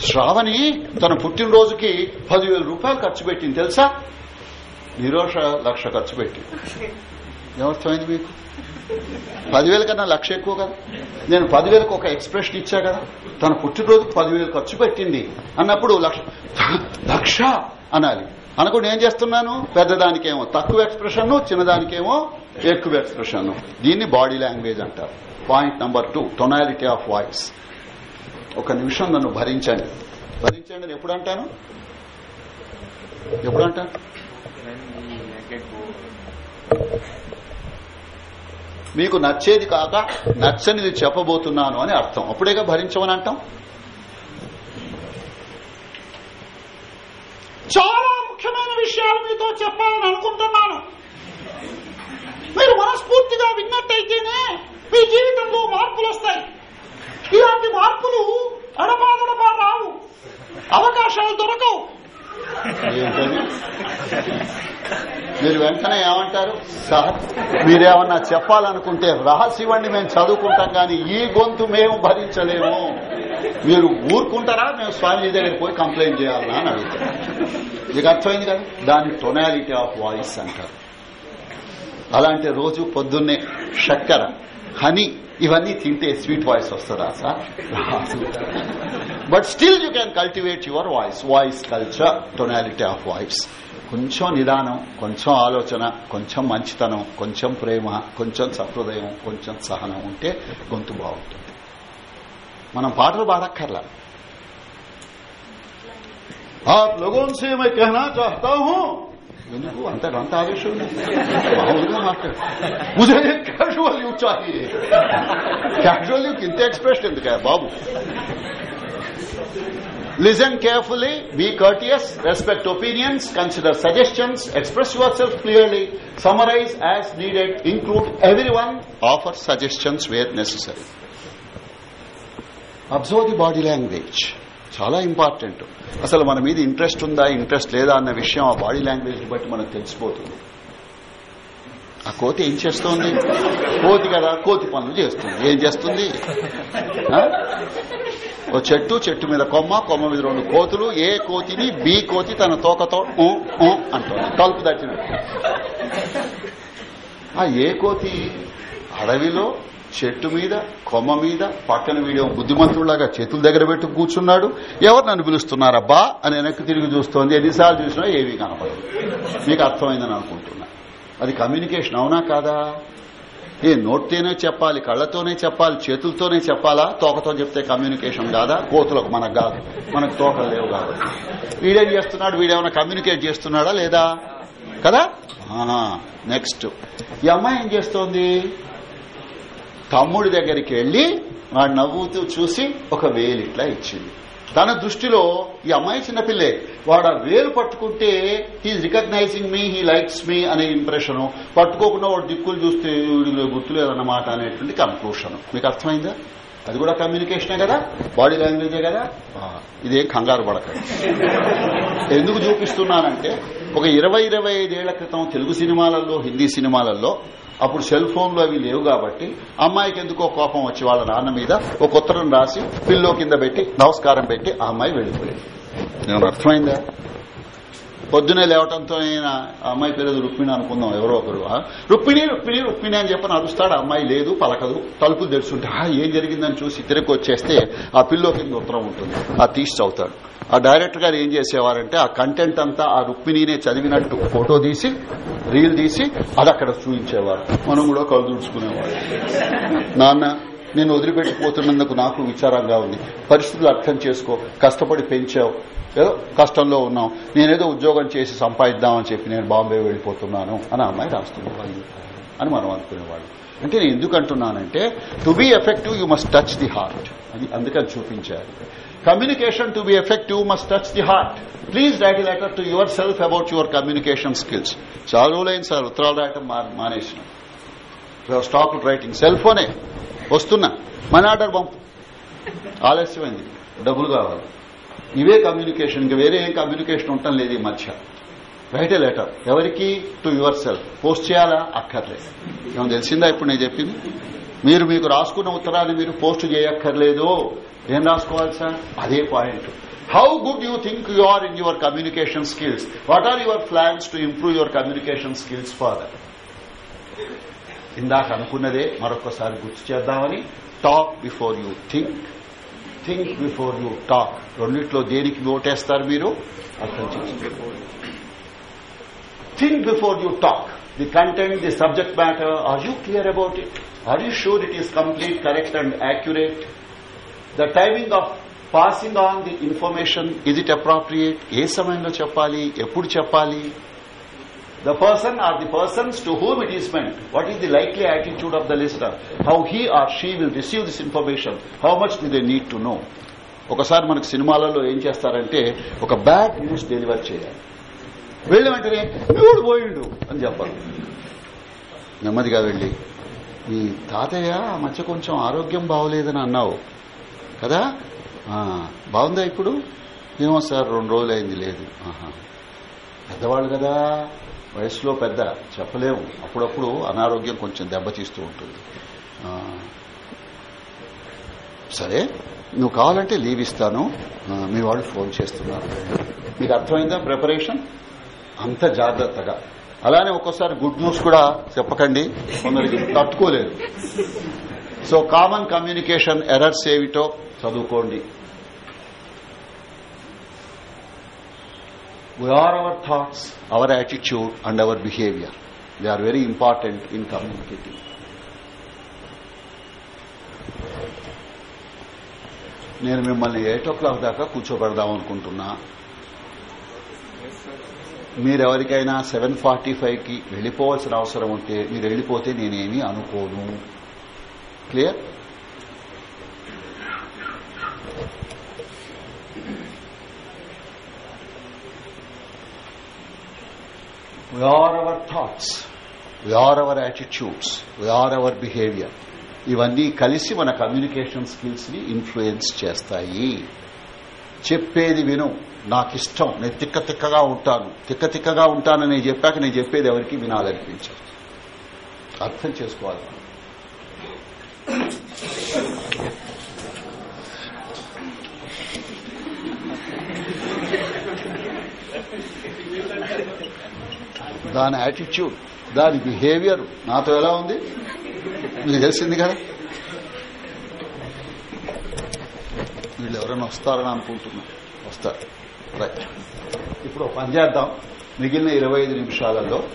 శ్రావణి తన పుట్టినరోజుకి పదివేల రూపాయలు ఖర్చు పెట్టింది తెలుసా? నిరోష లక్ష ఖర్చు పెట్టింది ఏమర్థమైంది మీకు? పదివేల కన్నా లక్ష ఎక్కువ కదా? నేను పదివేలకు ఒక ఎక్స్ప్రెషన్ ఇచ్చా కదా? తన పుట్టినరోజుకు పదివేలు ఖర్చు పెట్టింది. అన్నప్పుడు లక్ష లక్ష అనాలి. అనుకుంటే ఏం చేస్తున్నాను? పెద్దదానికేమో తక్కువ ఎక్స్ప్రెషన్ చిన్నదానికేమో ఎక్కువ ఎక్స్ప్రెషన్. దీన్ని బాడీ లాంగ్వేజ్ అంటారు. Point number two tonality of voice ఒక నిమిషం నన్ను భరించండి. భరించండి అని ఎప్పుడు అంటాను? ఎప్పుడు అంటాను మీకు నచ్చేది కాక నచ్చనిది చెప్పబోతున్నాను అని అర్థం. అప్పుడేగా భరించమని అంటాం? చాలా ముఖ్యమైన విషయాలు మీతో చెప్పాలని అనుకుంటున్నాను. మీరు మనస్ఫూర్తిగా విన్నట్టయితేనే మీ జీవితంలో మార్పులు వస్తాయి ఇలాంటి మార్పులు అడపాదడపా రావు. అవకాశాలు దొరకవు. మీరు వెంటనే ఏమంటారు? సార్ మీరేమన్నా చెప్పాలనుకుంటే రహస్యవండి మేము చదువుకుంటాం కానీ ఈ గొంతు మేము భరించలేము. మీరు ఊరుకుంటారా? మేము స్వామి దగ్గరికి పోయి కంప్లైంట్ చేయాలనా అని అడుగుతాం. మీకు అర్థమైంది కదా? దాని టొనాలిటీ ఆఫ్ వాయిస్ అంటారు. అలాంటి రోజు పొద్దున్నే చక్కెర హనీ ఇవన్నీ తింటే స్వీట్ వాయిస్ వస్తుందా sir but still you can cultivate your voice voice culture tonality of voice కొంచెం నిదానం కొంచెం ఆలోచన కొంచెం మంచితనం కొంచెం ప్రేమ కొంచెం సహృదయం కొంచెం సహనం ఉంటే గొంతు బాగుంటుంది మనం పాటలు పాడక్కర్లా आप लोगों से मैं कहना चाहता हूं ఎందుకు అంత అంత ఆవేశం ఉంది? మామూలుగా మాట్లాడు ముజే క్యాజువల్ యూ చాహియే క్యాజువల్ యూ ఇంత ఎక్స్ప్రెషన్ ఎందుకు బాబు listen carefully be courteous respect opinions consider suggestions express yourself clearly summarise as needed include everyone offer suggestions where necessary observe the body language చాలా ఇంపార్టెంట్. అసలు మన మీద ఇంట్రెస్ట్ ఉందా interest లేదా అన్న విషయం ఆ బాడీ లాంగ్వేజ్ బట్టి మనకు తెలిసిపోతుంది. ఆ కోతి ఏం చేస్తోంది? కోతి కదా కోతి పనులు చేస్తుంది. ఏం చేస్తుంది? ఓ చెట్టు చెట్టు మీద కొమ్మ కొమ్మ మీద రెండు కోతులు ఏ కోతిని బి కోతి తన తోకతో అంటుంది. తలుపు దట్టినట్టు ఆ ఏ కోతి అడవిలో చెట్టు మీద కొమ్మ మీద పక్కన వీడియో బుద్ధిమంతుడిలాగా చేతుల దగ్గర పెట్టు కూర్చున్నాడు. ఎవరు నన్ను పిలుస్తున్నారబ్బా అని వెనక్కి తిరిగి చూస్తోంది. ఎన్నిసార్లు చూసినా ఏమీ కనపడదు. మీకు అర్థమైందని అనుకుంటున్నా. అది కమ్యూనికేషన్ అవునా కాదా? ఏ నోట్తోనే చెప్పాలి కళ్ళతోనే చెప్పాలి చేతులతోనే చెప్పాలా? తోకతో చెప్తే కమ్యూనికేషన్ కాదా? కోతులకు మనకు కాదు. మనకు తోకలు లేవు కాబట్టి. వీడేం చేస్తున్నాడు? వీడేమైనా కమ్యూనికేట్ చేస్తున్నాడా లేదా? కదా? నెక్స్ట్. ఈ అమ్మాయి ఏం చేస్తోంది? తమ్ముడి దగ్గరికి వెళ్ళి వాడు నవ్వుతూ చూసి ఒక వేలు ఇట్లా ఇచ్చింది. తన దృష్టిలో ఈ అమ్మాయి చిన్నపిల్లే వాడు ఆ వేలు పట్టుకుంటే he recognizing me he likes me అనే ఇంప్రెషన్ పట్టుకోకుండా వాడు దిక్కులు చూస్తే వీడిలో గుర్తులేదన్నమాట అనేటువంటి కన్క్లూషన్ మీకు అర్థమైందా? అది కూడా కమ్యూనికేషనే కదా? బాడీ లాంగ్వేజే కదా? ఇదే కంగారు పడకండి. ఎందుకు చూపిస్తున్నానంటే ఒక ఇరవై ఇరవై ఐదేళ్ళ క్రితం తెలుగు సినిమాలలో హిందీ సినిమాలలో అప్పుడు సెల్ ఫోన్లు అవి లేవు కాబట్టి అమ్మాయికి ఎందుకో కోపం వచ్చి వాళ్ళ నాన్న మీద ఒక ఉత్తరం రాసి పిల్లో కింద పెట్టి నమస్కారం పెట్టి ఆ అమ్మాయి వెళ్ళిపోయింది. నేను అర్థమైందా? పొద్దునే లేవటంతో నేను అమ్మాయి పేరు రుక్మిణి అనుకుందాం ఎవరో ఒకరు. రుక్మిణి రుక్మిణి రుక్మిణి అని చెప్పని అరుస్తాడు అమ్మాయి లేదు పలకదు తలుపులు తెరుచుంటే "ఆ, ఏం జరిగిందని చూసి తిరిగి వచ్చేస్తే ఆ పిల్లో కింద ఉత్తరం ఉంటుంది ఆ తీసి చదువుతాడు ఆ డైరెక్టర్ గారు ఏం చేసేవారంటే ఆ కంటెంట్ అంతా ఆ రుక్మిణినే చదివినట్టు ఫోటో తీసి రీల్ తీసి అది అక్కడ చూపించేవారు మనం కూడా కళ్ళు తుడుచుకునేవాడు నాన్న నేను వదిలిపెట్టిపోతున్నందుకు నాకు విచారంగా ఉంది. పరిస్థితులు అర్థం చేసుకో. కష్టపడి పెంచావు. ఏదో కష్టంలో ఉన్నాం నేనేదో ఉద్యోగం చేసి సంపాదిద్దామని చెప్పి నేను బాంబే వెళ్ళిపోతున్నాను అని అమ్మాయి రాస్తుంది. అని మనం అనుకునేవాళ్ళు. అంటే నేను ఎందుకు అంటున్నానంటే to be effective you must touch the heart అది అందుకని చూపించారు communication to be effective must touch the heart please write letter to yourself about your communication skills చాలా రోజులైంది సార్ ఉత్తరాలు రాయటం మా- మానేసిన స్టాప్ రైటింగ్ సెల్ ఫోనే వస్తున్నా. మనీ ఆర్డర్ పంపు. ఆలస్యమైంది. డబ్బులు కావాలి. ఇవే కమ్యూనికేషన్ ఇంకా వేరే ఏం కమ్యూనికేషన్ ఉండటం లేదు ఈ మధ్య. రైట్ ఏ లెటర్ ఎవరికి? టు యువర్ సెల్ఫ్ పోస్ట్ చేయాలా? అక్కర్లేదు. ఏమో తెలిసిందా ఇప్పుడు నేను చెప్పింది? మీరు మీకు రాసుకున్న ఉత్తరాన్ని మీరు పోస్ట్ చేయక్కర్లేదు? ఏం రాసుకోవాలి సార్? అదే point how good you think you are in your communication skills what are your plans to improve your communication skills further ఇందాక అనుకున్నదే మరొకసారి గుర్తు చేద్దామని. Talk before you think think before you talk రెండిట్లో దేనికి ఓటేస్తారు మీరు? అర్థం చేసుకోండి. Think before you talk the content the subject matter are you clear about it are you sure it is complete correct and accurate the timing of passing on the information is it appropriate ఏ సమయంలో చెప్పాలి? ఎప్పుడు చెప్పాలి? The person or the persons to whom it is meant what is the likely attitude of the listener how he or she will receive this information how much do they need to know ఒకసారి మనకు సినిమాలలో ఏం చేస్తారంటే ఒక bad news deliver చేయాలి వెళ్ళి వెంటనే ఎవడు పోయిండు అని చెప్పాలి నెమ్మదిగా వెళ్ళి మీ తాతయ్య మధ్య కొంచెం ఆరోగ్యం బాగోలేదని అన్నావు కదా బాగుందా ఇప్పుడు ఏమో సార్ రెండు రోజులైంది లేదు ఆహా పెద్దవాళ్ళు కదా వయసులో పెద్ద చెప్పలేము. అప్పుడప్పుడు అనారోగ్యం కొంచెం దెబ్బతీస్తూ ఉంటుంది. సరే నువ్వు కావాలంటే లీవ్ ఇస్తాను. మీ వాళ్ళు ఫోన్ చేస్తున్నారు. మీకు అర్థమైందా ప్రిపరేషన్? అంత జాగ్రత్తగా. అలానే ఒక్కోసారి గుడ్ న్యూస్ కూడా చెప్పకండి. కొందరికి తట్టుకోలేదు. సో కామన్ కమ్యూనికేషన్ ఎర్రర్స్ ఏమిటో చదువుకోండి. We are our thoughts, our attitude and our behavior. They are very important in communicating. నేను మిమ్మల్ని ఎయిట్ ఓ క్లాక్ దాకా కూర్చోబెడదాం అనుకుంటున్నా మీరెవరికైనా సెవెన్ ఫార్టీ ఫైవ్కి వెళ్ళిపోవాల్సిన అవసరం ఉంటే మీరు వెళ్ళిపోతే నేనేమీ అనుకోను clear we are our thoughts. We are our attitudes. We are our behavior. ఇవన్నీ కలిసి మన కమ్యూనికేషన్ స్కిల్స్ని ఇన్ఫ్లుయెన్స్ చేస్తాయి. చెప్పేది విను. నాకు ఇష్టం నేను తిక్క తిక్కగా ఉంటాను. తిక్క తిక్కగా ఉంటానని చెప్పాక నేను చెప్పేది ఎవరికి వినాలనిపించదు. అర్థం చేసుకోవాలి. దాని యాటిట్యూడ్ దాని బిహేవియర్ నాతో ఎలా ఉంది? మీకు తెలిసింది కదా? వీళ్ళు ఎవరైనా వస్తారని అనుకుంటున్నా. వస్తారు రైట్ ఇప్పుడు పని చేద్దాం. మిగిలిన ఇరవై ఐదు నిమిషాలలో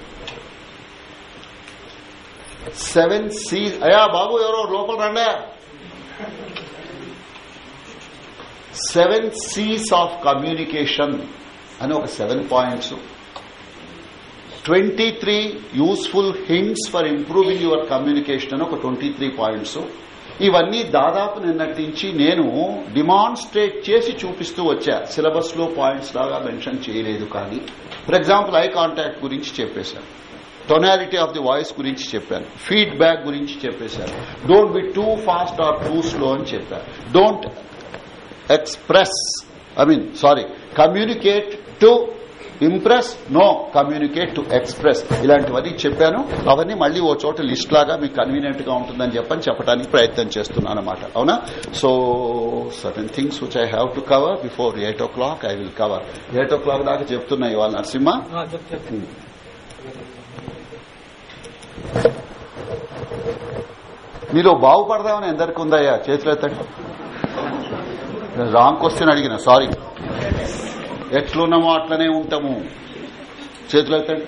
సెవెన్ సీ అయా బాబు ఎవరో లోపల రండా. సెవెన్ సీస్ ఆఫ్ కమ్యూనికేషన్ అని ఒక seven points twenty three useful hints for improving your communication అని ఒక ట్వంటీ త్రీ పాయింట్స్ ఇవన్నీ దాదాపు నిన్నటించి నేను డిమాన్స్ట్రేట్ చేసి చూపిస్తూ వచ్చా. సిలబస్లో పాయింట్స్ లాగా మెన్షన్ చేయలేదు కానీ. ఫర్ ఎగ్జాంపుల్ ఐ కాంటాక్ట్ గురించి చెప్పేశాను. టొనాలిటీ ఆఫ్ ది వాయిస్ గురించి చెప్పాను. ఫీడ్బ్యాక్ గురించి చెప్పేశాను. Don't be too fast or too slow అని చెప్పాను. Don't express I mean sorry communicate to impress no communicate to express. ఇలాంటివన్నీ చెప్పాను. అవన్నీ మళ్ళీ ఓ చోట లిస్ట్ లాగా మీకు కన్వీనియంట్గా ఉంటుందని చెప్పని చెప్పడానికి ప్రయత్నం చేస్తున్నాను అనమాట అవునా? So certain things which I have to cover before eight o'clock I will cover eight o'clock దాకా చెప్తున్నా ఇవాళ నరసింహ. మీలో బాగుపడదామని ఎందరికి ఉందయ్యా చేతులు ఎత్తండి రాంగ్ క్వశ్చన్ అడిగిన సారీ ఎట్లున్నామో అట్లనే ఉంటాము. చేతులు ఎత్తండి.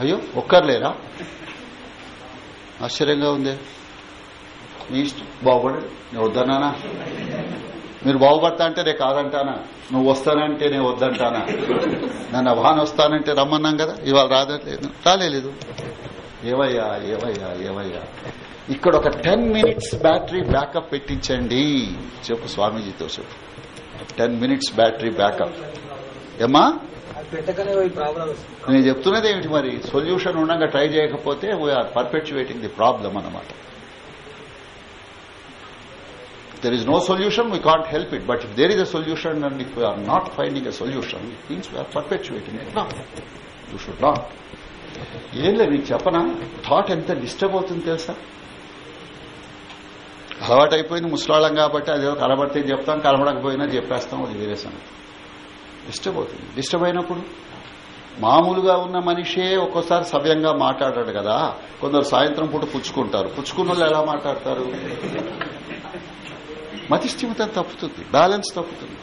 అయ్యో ఒక్కర్లేరా ఆశ్చర్యంగా ఉంది. నీ ఇష్టం బాగుపడండి నేను వద్దన్నానా మీరు బాగుపడతా అంటే నేను కాదంటానా? నువ్వు వస్తానంటే నేను వద్దంటానా? నన్ను వాహనం వస్తానంటే రమ్మన్నాం కదా? ఇవాళ రాదట్లేదు రాలేదు ఏవయ్యా ఏవయ్యా ఏవయ్యా? ఇక్కడ ఒక టెన్ మినిట్స్ బ్యాటరీ బ్యాకప్ పెట్టించండి. చెప్పు స్వామీజీతో చెప్పు. Ten minutes battery backup. ఏమా నేను చెప్తున్నది ఏమిటి మరి? సొల్యూషన్ ఉండగా ట్రై చేయకపోతే వీఆర్ పర్ఫెక్చువేటింగ్ ది ప్రాబ్లం అనమాట there is no solution we can't help it but there is a solution and if we're not finding a solution means we're perpetuating it not you should not ఏం లేదు మీకు చెప్పనా? Thought ఎంత disturb అవుతుంది తెలుసా? అలవాటైపోయింది ముసలాళ్ళం కాబట్టి అదేదో కనబడితే చెప్తాం కలబడకపోయినా చెప్పేస్తాం అది వేరే సంగతి. డిస్టర్బ్ అవుతుంది డిస్టర్బ్ అయినప్పుడు మామూలుగా ఉన్న మనిషే ఒక్కోసారి సవ్యంగా మాట్లాడాడు కదా. కొందరు సాయంత్రం పూట పుచ్చుకుంటారు. పుచ్చుకున్న వాళ్ళు ఎలా మాట్లాడతారు? మతిస్థిమితం తప్పుతుంది. బ్యాలెన్స్ తప్పుతుంది.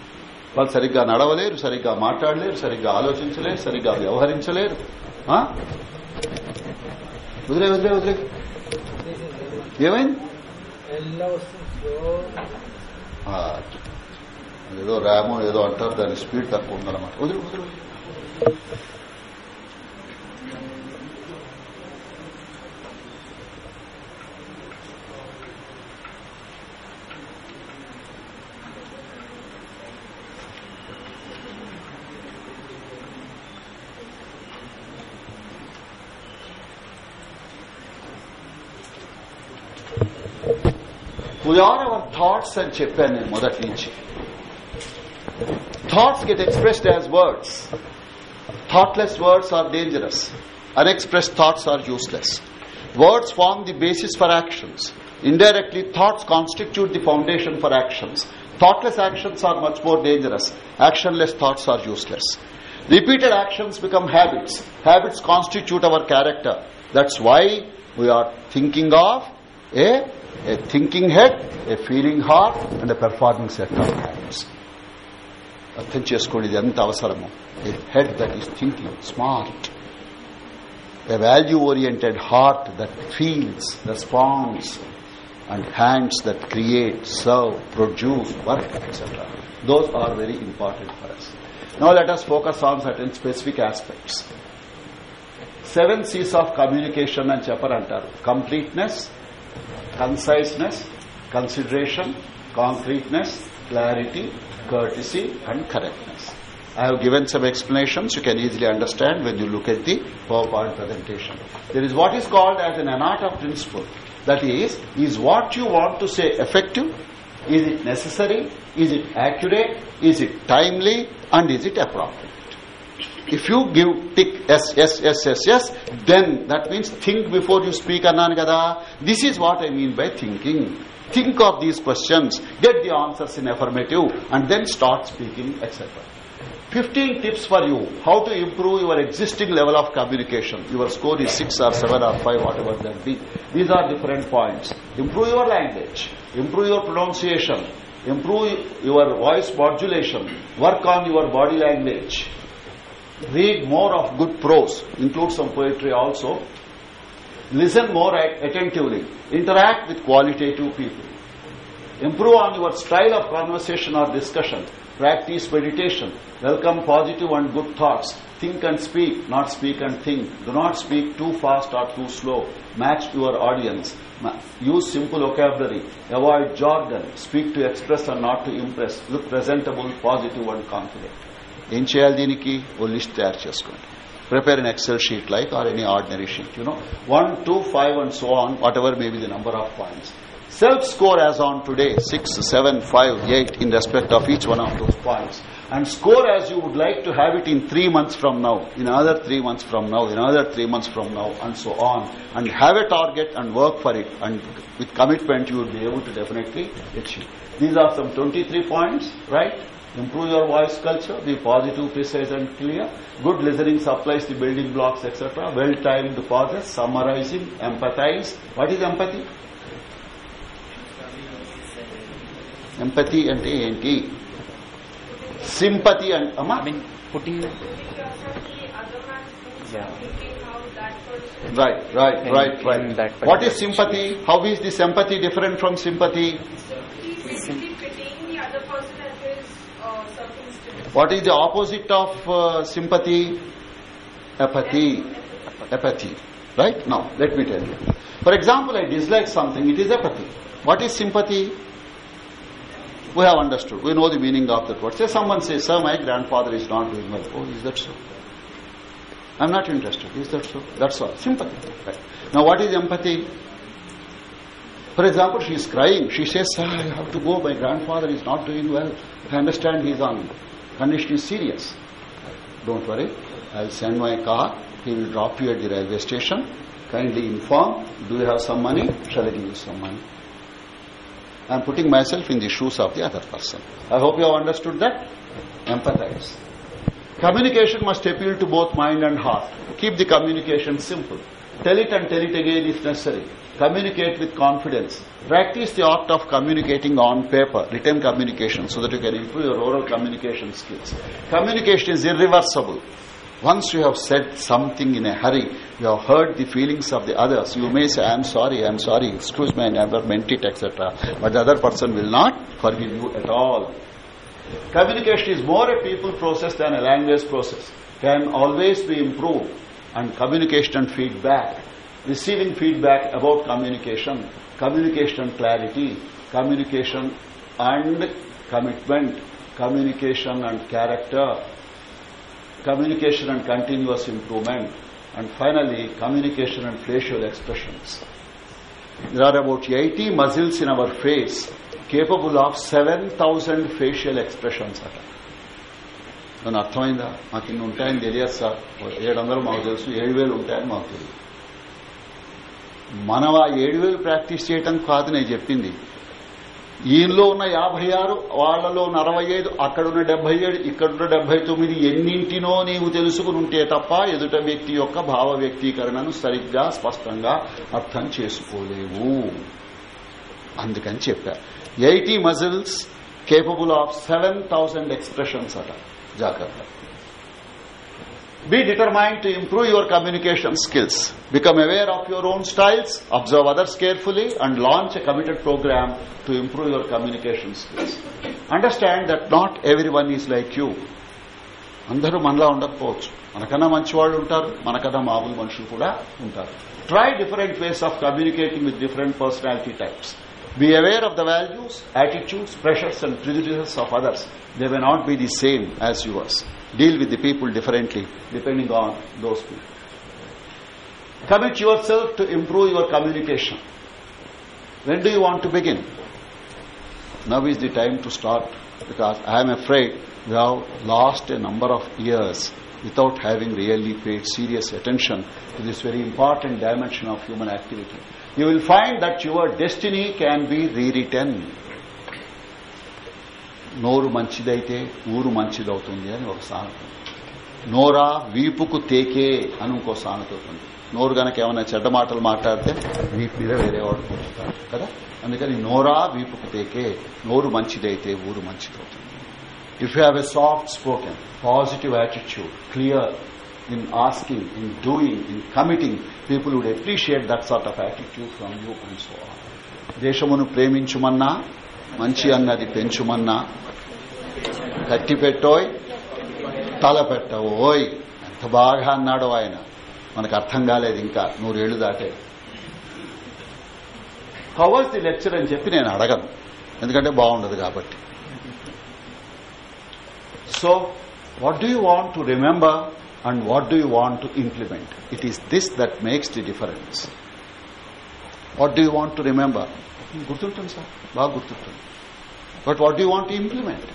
వాళ్ళు సరిగ్గా నడవలేరు సరిగ్గా మాట్లాడలేరు సరిగ్గా ఆలోచించలేరు సరిగ్గా వ్యవహరించలేరు. వదిలే వదిలే వదిలే. ఏమైంది? ఏదో ర్యామో ఏదో అంటారు దాని స్పీడ్ తక్కువ ఉందన్నమాట. వదిలి వదిలి. We are our thoughts అని చెప్పాను నేను మొదటి నుంచి thoughts get expressed as words thoughtless words are dangerous unexpressed thoughts are useless words form the basis for actions indirectly thoughts constitute the foundation for actions thoughtless actions are much more dangerous actionless thoughts are useless repeated actions become habits habits constitute our character that's why we are thinking of a A thinking head a feeling heart and a performing set of habits అర్థం చేసుకోండి ఇది ఎంత అవసరమో a head that is thinking smart a value oriented heart that feels, responds, and hands that create, serve, produce, work, etc. Those are very important for us. Now let us focus on certain specific aspects. Seven C's of communication and చెప్పరంటారు completeness, conciseness, consideration, concreteness, clarity, courtesy, and correctness. I have given some explanations you can easily understand when you look at the PowerPoint presentation. There is what is called as an anata principle. That is, is what you want to say effective? Is it necessary? Is it accurate? Is it timely? And is it appropriate? If you give tick, yes, yes, yes, yes, yes, then that means think before you speak, Anangada. This is what I mean by thinking. Think of these questions, get the answers in affirmative, and then start speaking, etc. 15 tips for you how to improve your existing level of communication your score is 6 or 7 or 5 whatever that be these are different points improve your language improve your pronunciation improve your voice modulation work on your body language read more of good prose include some poetry also. Listen more attentively. Interact with qualitative people. Improve on your style of conversation or discussion. Practice meditation. Welcome positive and good thoughts. Think and speak not speak and think. Do not speak too fast or too slow. Match your audience. Use simple vocabulary. Avoid jargon. Speak to express and not to impress. Look presentable positive and confident ఏం చేయాలి దీనికి ఓ list తయారు చేసుకోండి prepare an excel sheet like or any ordinary sheet you know 1 2 5 and so on whatever may be the number of points self score as on today 6 7 5 8 in respect of each one of those points and score as you would like to have it in three months from now, in another three months from now, in another three months from now, and so on. And have a target and work for it. And with commitment, you will be able to definitely achieve. These are some 23 points, right? Improve your voice culture, be positive, precise and clear. Good listening supplies the building blocks, etc. Well-timed pauses, summarizing, empathize. What is empathy? Empathy and empathy sympathy and uh, I mean putting right right right right. what is sympathy? how is this empathy different from sympathy? So Sim- his, uh, what is the opposite of uh, sympathy? Apathy. Apathy. Right? Now let me tell you. For example i dislike something it is apathy. What is sympathy? We have understood. We know the meaning of that word. Say someone says, Sir, my grandfather is not doing well. Oh, is that so? I'm not interested. Is that so? That's all. Sympathy. Right. Now, what is empathy? For example, she is crying. She says, Sir, I have to go. My grandfather is not doing well. I understand he is on condition is serious. Don't worry. I'll send my car. He will drop you at the railway station. Kindly inform. Do you have some money? Shall I give you some money? I am putting myself in the shoes of the other person. I hope you have understood that. Empathize. Communication must appeal to both mind and heart. Keep the communication simple. Tell it and tell it again if necessary. Communicate with confidence. Practice the art of communicating on paper, written communication, so that you can improve your oral communication skills. Communication is irreversible. Once you have said something in a hurry, you have hurt the feelings of the others. You may say, I am sorry, I am sorry, excuse me, I never meant it, etc. But the other person will not forgive you at all. Communication is more a people process than a language process. Can always be improved. And communication and feedback. Receiving feedback about communication, communication clarity, communication and commitment, communication and character, communication and continuous improvement, and finally, communication and facial expressions. There are about 80 muscles in our face capable of 7,000 facial expressions అట నన్ను అర్థమైందా మాకు ఇన్ని ఉంటాయని తెలియదు sir ఏడు వందలు మాకు తెలుసు ఏడు వేలు ఉంటాయని మాకు తెలియదు మనం ఆ ఏడు వేలు ప్రాక్టీస్ చేయటం కాదు నేను చెప్పింది ఈయనలో ఉన్న యాభై ఆరు వాళ్ళలో ఉన్న అరవై ఐదు అక్కడున్న డెబ్బై ఏడు ఇక్కడున్న డెబ్బై తొమ్మిది ఎన్నింటినో నీవు తెలుసుకుని ఉంటే తప్ప ఎదుట వ్యక్తి యొక్క భావ వ్యక్తీకరణను సరిగ్గా స్పష్టంగా అర్థం చేసుకోలేవు. అందుకని చెప్పా. Eighty muscles capable of seven thousand expressions అట. జాగ్రత్త. Be determined to improve your communication skills. Become aware of your own styles, observe others carefully, and launch a committed program to improve your communication skills. Understand that not everyone is like you. అందరూ మనలా ఉండకపోవచ్చు మనకన్నా మంచి వాళ్ళు ఉంటారు మనకన్నా మామూలు మనుషులు కూడా ఉంటారు try different ways of communicating with different personality types Be aware of the values, attitudes, pressures and prejudices of others. They may not be the same as yours. Deal with the people differently depending on those people. Commit yourself to improve your communication. When do you want to begin? Now is the time to start because I am afraid we have lost a number of years without having really paid serious attention to this very important dimension of human activity. You will find that your destiny can be rewritten. నోరు మంచిదైతే ఊరు మంచిదవుతుంది అని ఒక సామెత నోరా వీపుకు తేకే అని ఇంకో సామెత అవుతుంది నోరు గనక ఏమైనా చెడ్డ మాటలు మాట్లాడితే వీపు మీద వేరే వాడు కూర్చుతాడు కదా? అందుకని నోరా వీపుకు తేకే నోరు మంచిదైతే ఊరు మంచిదవుతుంది. If you have a soft spoken positive attitude clear in asking in doing in committing people would appreciate that sort of attitude from you and so దేశమును ప్రేమించుమన్నా మంచి అన్నది పెంచుమన్నా. కట్టి పెట్టోయ్ తల పెట్టవోయ్ ఎంత బాగా అన్నాడో ఆయన. మనకు అర్థం కాలేదు ఇంకా నూరేళ్ళు దాటే హవర్స్ ది లెక్చర్ అని చెప్పి నేను అడగను. ఎందుకంటే బాగుండదు కాబట్టి. So what do you want to remember and what do you want to implement it is this that makes the difference what do you want to remember గుర్తుంటుంది సార్ బాగా గుర్తుంటుంది but what do want to implement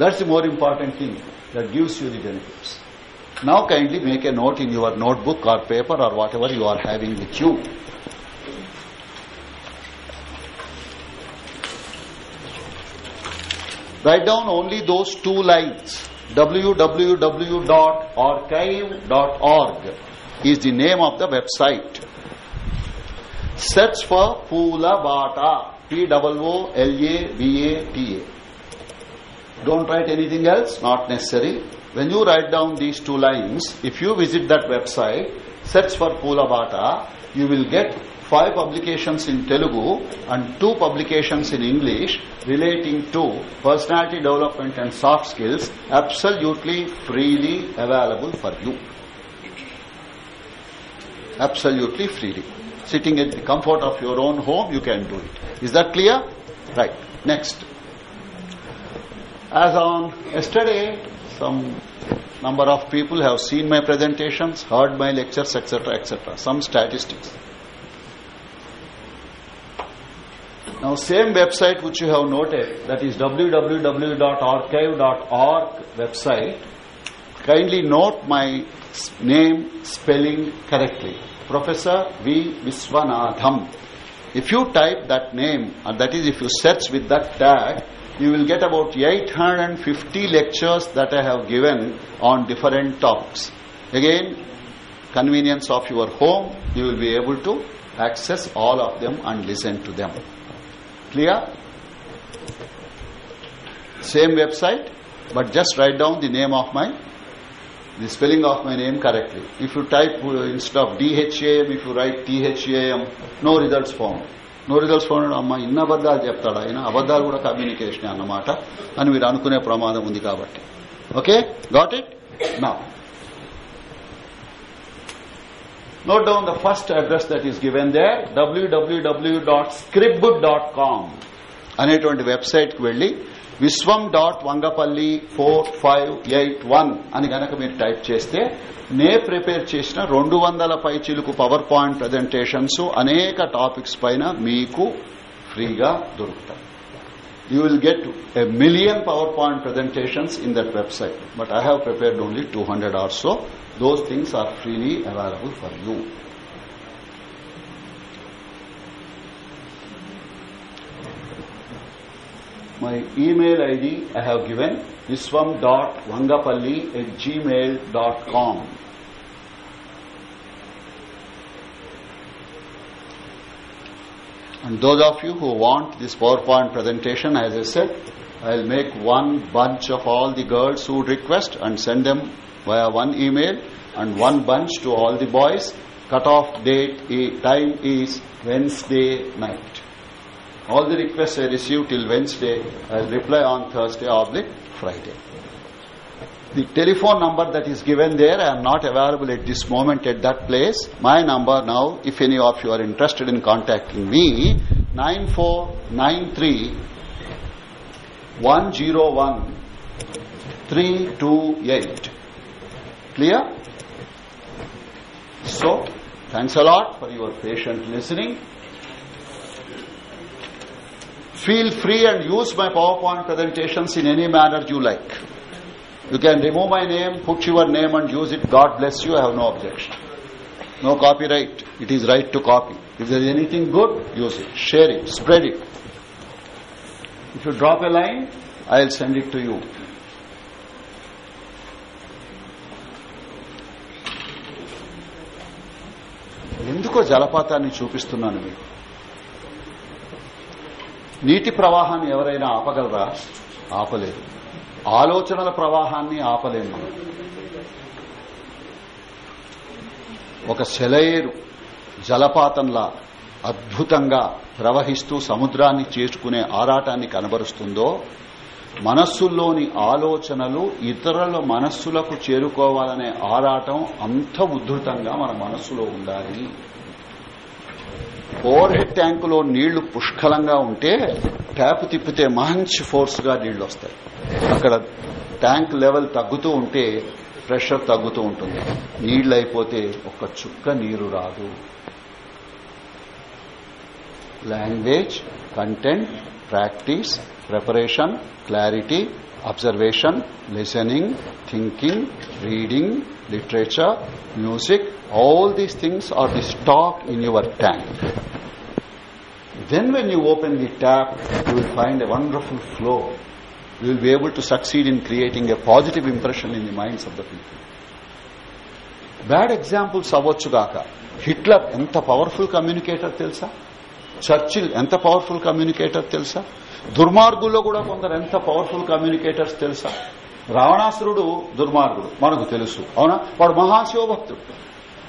that's the more important thing that gives you the benefits now kindly make a note in your notebook or paper or whatever you are having with you write down only those two lines. Www.archive.org is the name of the website. Search for Poola Bata P-O-O-L-A-B-A-T-A don't write anything else not necessary. When you write down these two lines if you visit that website search for Poola Bata you will get five publications in Telugu and two publications in English relating to personality development and soft skills absolutely freely available for you. absolutely freely sitting at the comfort of your own home you can do it. Is that clear? Right. Next. As on yesterday some number of people have seen my presentations heard my lectures etc etc some statistics. Now same website which you have noted that is www.archive.org website. Kindly note my name spelling correctly professor v. Viswanatham if you type that name and that is if you search with that tag you will get about 850 lectures that i have given on different topics. Again convenience of your home you will be able to access all of them and listen to them. Clear? Same website but just write down the name of my the spelling of my name correctly. If you type instead of DHAM, if you write THAM, no results found. No results phone అమ్మ ఇన్న అబద్దాలు చెప్తాడు ఆయన అబద్దాలు కూడా communication అన్నమాట అని మీరు అనుకునే ప్రమాదం ఉంది కాబట్టి ఓకే గాట్ ఇట్ నా note down the first address that is given there WWW dot scrip book dot com అనేటువంటి వెబ్సైట్కి వెళ్ళి Vishwam dot Vangapalli four five eight one అని గనక మీరు టైప్ చేస్తే నే ప్రిపేర్ చేసిన రెండు వందల పైచీలకు పవర్ పాయింట్ ప్రజెంటేషన్స్ అనేక టాపిక్స్ పైన మీకు ఫ్రీగా దొరుకుతాయి. You will get a million PowerPoint presentations in that website but I have prepared only two hundred or so those things are freely available for you My email ID I have given viswam.vangapalli at gmail.com. And those of you who want this PowerPoint presentation, as I said, I'll make one bunch of all the girls who request and send them via one email and one bunch to all the boys. Cut-off date i- time is Wednesday night. All the requests I receive till Wednesday, I'll reply on Thursday oblique Friday. The telephone number that is given there, I am not available at this moment at that place. My number now, if any of you are interested in contacting me, 9493 101 328. Clear? So, thanks a lot for your patient listening. Feel free and use my PowerPoint presentations in any manner you like. You can remove my name, put your name and use it. God bless you. I have no objection. No copyright. It is right to copy. If there is anything good, use it. Share it. Spread it. If you drop a line, I will send it to you. ఎందుకో జలపాతాన్ని చూపిస్తున్నాను మీకు నీటి ప్రవాహాన్ని ఎవరైనా ఆపగలరా? ఆపలేరు ఆలోచనల ప్రవాహాన్ని ఆపలేము మనం. ఒక సెలయేరు జలపాతంలా అద్భుతంగా ప్రవహిస్తూ సముద్రాన్ని చేసుకునే ఆరాటాన్ని కనబరుస్తుందో మనస్సుల్లోని ఆలోచనలు ఇతరుల మనస్సులకు చేరుకోవాలనే ఆరాటం అంత ఉద్ధృతంగా మన మనస్సులో ఉండాలి. ఓవర్ హెడ్ ట్యాంకులో నీళ్ళు పుష్కలంగా ఉంటే ట్యాప్ తిప్పితే మంచి ఫోర్స్గా నీళ్ళు వస్తాయి. అక్కడ ట్యాంక్ లెవెల్ తగ్గుతూ ఉంటే ప్రెషర్ తగ్గుతూ ఉంటుంది. నీళ్ళు అయిపోతే ఒక్క చుక్క నీరు రాదు. Language content practice preparation clarity observation listening thinking reading literature music all these things are the stock in your tank. Then when you open the tap, you will find a wonderful flow. You will be able to succeed in creating a positive impression in the minds of the people. Bad examples అవ్వచ్చుగాక Hitler ఎంత powerful communicator తెలుసా Churchill ఎంత powerful communicator తెలుసా దుర్మార్గుల్లో కూడా కొందరు ఎంత powerful communicators తెలుసా రావణాసురుడు దుర్మార్గుడు మనకు తెలుసు అవునా వాడు మహాశివభక్తుడు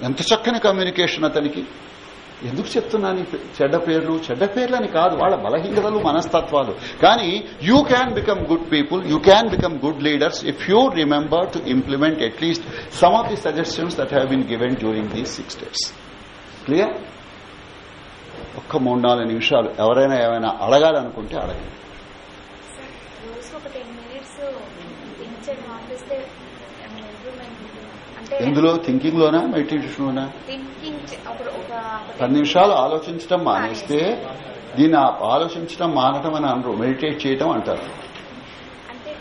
ఎంత చక్కని కమ్యూనికేషన్ అతనికి? ఎందుకు చెప్తున్నాను చెడ్డ పేర్లు? చెడ్డ పేర్లని కాదు వాళ్ళ బలహీనతలు మనస్తత్వాలు. కానీ you can become good people you can become good leaders if you remember to implement at least some of the suggestions that have been given during these six days clear ఒక్క మూడు నాలుగు నిమిషాలు. ఎవరైనా ఏమైనా అడగాలనుకుంటే అడగండి రోజుకి ఒక టెన్ మినిట్స్ థింక్ చేయడం ఆపేస్తే ఇంప్రూవ్మెంట్ ఎందులో థింకింగ్ లోనా మెడిటేషన్ లోనా పది నిమిషాలు ఆలోచించడం మానేస్తే దీన్ని ఆలోచించడం మానటం అని అనరు మెడిటేట్ చేయటం అంటారు. అంటే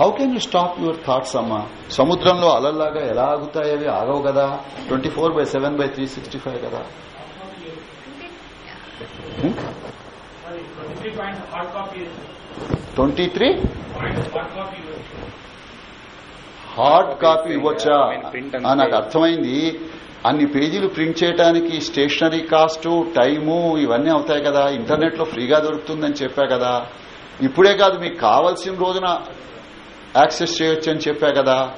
how can you stop your thoughts అమ్మా? సముద్రంలో అలల్లాగా ఎలా ఆగుతాయి అవి? ఆగవు కదా. Twenty four by seven by three sixty five కదా. అంటే ట్వంటీ త్రీ? హార్డ్ కాపీ ఇవ్వచ్చా నాకు. అర్థమైంది. అన్ని పేజీలు ప్రింట్ చేయడానికి స్టేషనరీ కాస్ట్ టైము ఇవన్నీ అవుతాయి కదా. ఇంటర్నెట్లో ఫ్రీగా దొరుకుతుందని చెప్పా కదా. ఇప్పుడే కాదు మీకు కావలసిన రోజున యాక్సెస్ చేయొచ్చు అని చెప్పా కదా.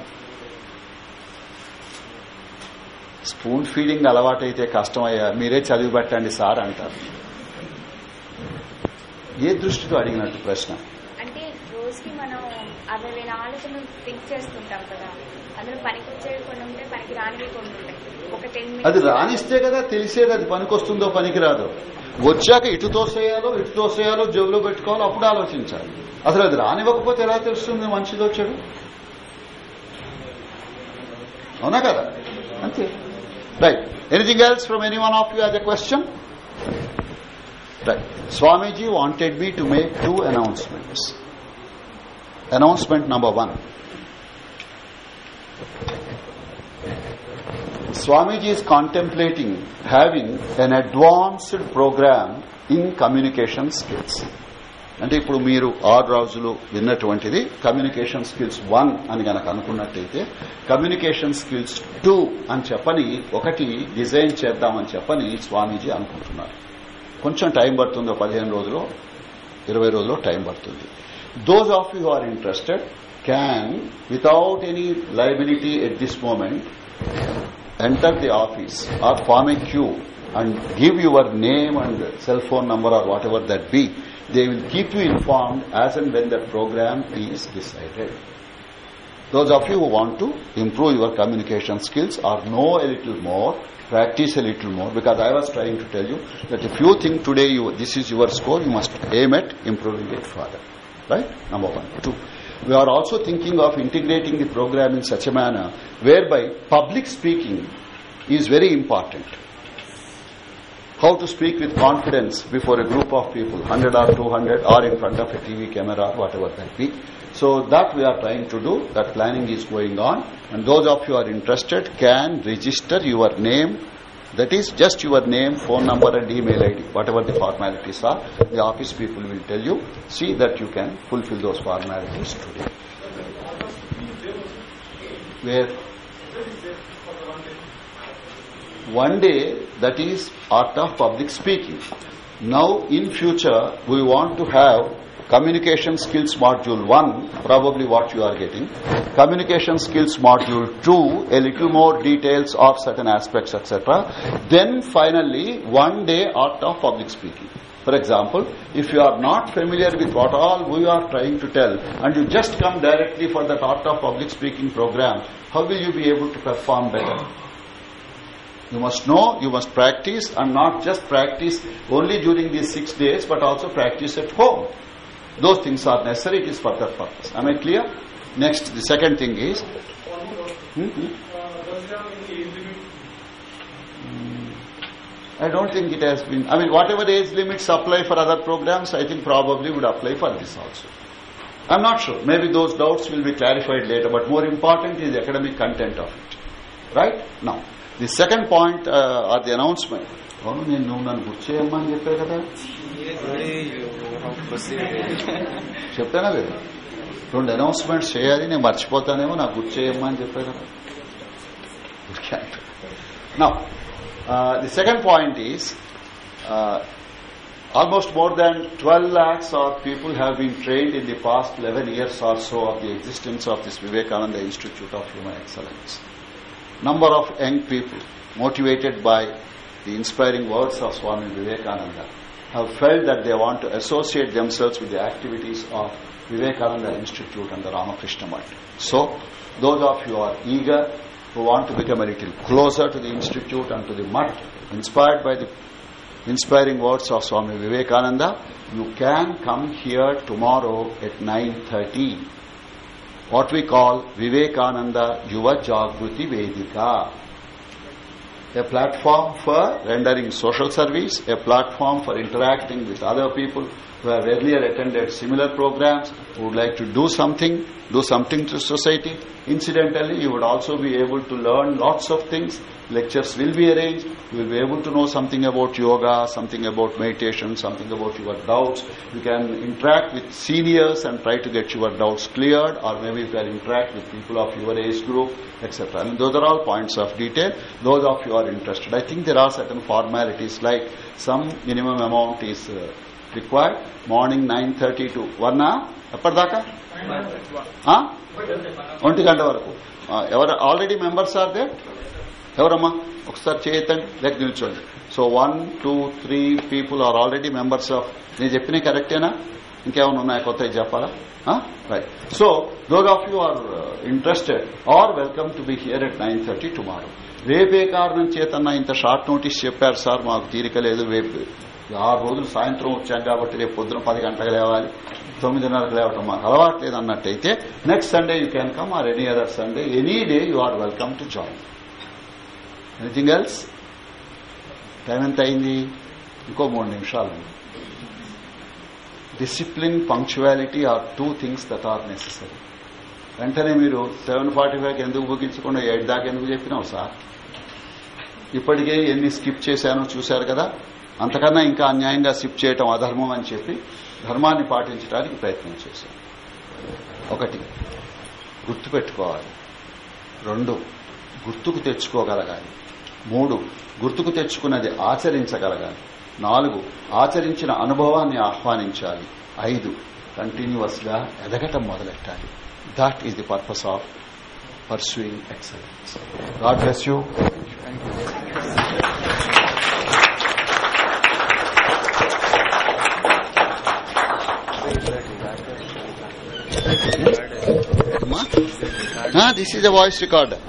స్పూన్ ఫీడింగ్ అలవాటైతే కష్టమయ్యా. మీరే చదివి పెట్టండి సార్ అంటారు. ఏ దృష్టితో అడిగినట్టు ప్రశ్న? అంటే రోజుకి మనం అరవై వేల ఆలోచనలు థింక్ చేస్తుంటాం కదా. అందులో పనికి కొన్ని ఉంటాయి పనికి రానివి కొన్ని ఉంటాయి. ఒక టెన్ అది రానిస్తే కదా తెలిసేది అది పనికొస్తుందో పనికి రాదు వచ్చాక ఇటు తోసేయాలో ఇటు తోసేయాలో జేబులో పెట్టుకోవాలో అప్పుడు ఆలోచించాలి. అసలు అది రానివ్వకపోతే ఎలా తెలుస్తుంది మంచిదో చెడు? అవునా కదా? అంతే. Right anything else from anyone of you as a question right Swamiji wanted me to make two announcements announcement number one Swamiji is contemplating having an advanced program in communication skills. అంటే ఇప్పుడు మీరు ఆరు రోజులు విన్నటువంటిది communication skills one అని గనక అనుకున్నట్టయితే communication skills two అని చెప్పని ఒకటి డిజైన్ చేద్దామని చెప్పని స్వామీజీ అనుకుంటున్నారు. కొంచెం టైం పడుతుంది పదిహేను రోజులు ఇరవై రోజులు టైం పడుతుంది. those of you who are interested can, without any liability at this moment, enter the office or form a queue and give your name and cell phone number or whatever that be. They will keep you informed as and when the program is decided. Those of you who want to improve your communication skills or know a little more, practice a little more, because I was trying to tell you that if you think today you, this is your score, you must aim at improving it further. Right? Number one. Two. We are also thinking of integrating the program in such a manner whereby public speaking is very important. How to speak with confidence before a group of people, 100 or 200 or in front of a TV camera whatever that be. So that we are trying to do, that planning is going on and those of you who are interested can register your name that is just your name, phone number and email ID, whatever the formalities are. The office people will tell you. See that you can fulfill those formalities today. Where? One day, that is art of public speaking. Now, in future, we want to have communication skills module 1 probably what you are getting. Communication skills module 2 a little more details of certain aspects etc then finally one day art of public speaking. For example if you are not familiar with what all we are trying to tell and you just come directly for that art of public speaking program how will you be able to perform better? You must know, you must practice and not just practice only during these six days but also practice at home. Those things are necessary, it is for that purpose. Am I clear? Next, the second thing is. Hmm, hmm. I don't think it has been. I mean, whatever age limits apply for other programs, I think probably would apply for this also. I'm not sure. Maybe those doubts will be clarified later, but more important is the academic content of it. Right? Now, the second point uh, or the announcement. అవును నేను నువ్వు నన్ను గుర్తు చేయమ్మా అని చెప్పా కదా చెప్పానా లేదు రెండు అనౌన్స్మెంట్స్ చేయాలి నేను మర్చిపోతానేమో నాకు గుర్తు చేయమ్మా అని చెప్పా కదా నా the second point is almost more than 12 lakhs of people have been trained in the past 11 years or so of the existence of this Vivekananda Institute of Human Excellence. Number of young people motivated by the inspiring words of Swami Vivekananda have felt that they want to associate themselves with the activities of Vivekananda Institute and the Ramakrishna Mutt. So, those of you who are eager who want to become a little closer to the institute and to the mutt, inspired by the inspiring words of Swami Vivekananda, you can come here tomorrow at 9.30. What we call Vivekananda Yuva Jagruti Vedika. A platform for rendering social service, a platform for interacting with other people who have earlier attended similar programs, who would like to do something, do something to society. Incidentally, you would also be able to learn lots of things. Lectures will be arranged. You will be able to know something about yoga, something about meditation, something about your doubts. You can interact with seniors and try to get your doubts cleared, or maybe you can interact with people of your age group, etc. I mean, those are all points of detail. Those of you are interested. I think there are certain formalities like some minimum amount is uh, required morning nine thirty to. One ఎప్పటిదాకా? ఒంటి గంట వరకు. ఎవరు already members are they ఎవరమ్మా? ఒకసారి చేయతండి లేక నిల్చోండి. So one two three people are already members of నేను చెప్పినవి కరెక్టేనా? ఇంకేమైనా ఉన్నాయా? కొత్తవి చెప్పాలా? Right. So those of you are interested are welcome to be here at nine thirty tomorrow రేపే కారణం చేతన్నా ఇంత షార్ట్ నోటీస్ చెప్పారు సార్ మాకు తీరిక లేదు రేపు ఆరు రోజులు సాయంత్రం వచ్చాం కాబట్టి రేపు పొద్దున పది గంటలకు లేవాలి. తొమ్మిదిన్నరకు లేవటం మాకు అలవాట్లేదు అన్నట్టయితే next Sunday you can come or any other Sunday any day you are welcome to join anything else time ఎంత అయింది? ఇంకో మూడు నిమిషాలు discipline punctuality are two things that are necessary వెంటనే మీరు సెవెన్ ఫార్టీ ఫైవ్కి ఎందుకు ముగించకుండా ఎయిట్ దాకా ఎందుకు చెప్పినావు సార్? ఇప్పటికే ఎన్ని స్కిప్ చేశానో చూశారు కదా? అంతకన్నా ఇంకా అన్యాయంగా షిఫ్ట్ చేయటం అధర్మం అని చెప్పి ధర్మాన్ని పాటించడానికి ప్రయత్నం చేశాం ఒకటి గుర్తుపెట్టుకోవాలి. రెండు గుర్తుకు తెచ్చుకోగలగాలి. మూడు గుర్తుకు తెచ్చుకున్నది ఆచరించగలగాలి. నాలుగు ఆచరించిన అనుభవాన్ని ఆహ్వానించాలి. ఐదు కంటిన్యూస్గా ఎదగటం మొదలెట్టాలి. That is the purpose of pursuing excellence God bless you this is a voice recorder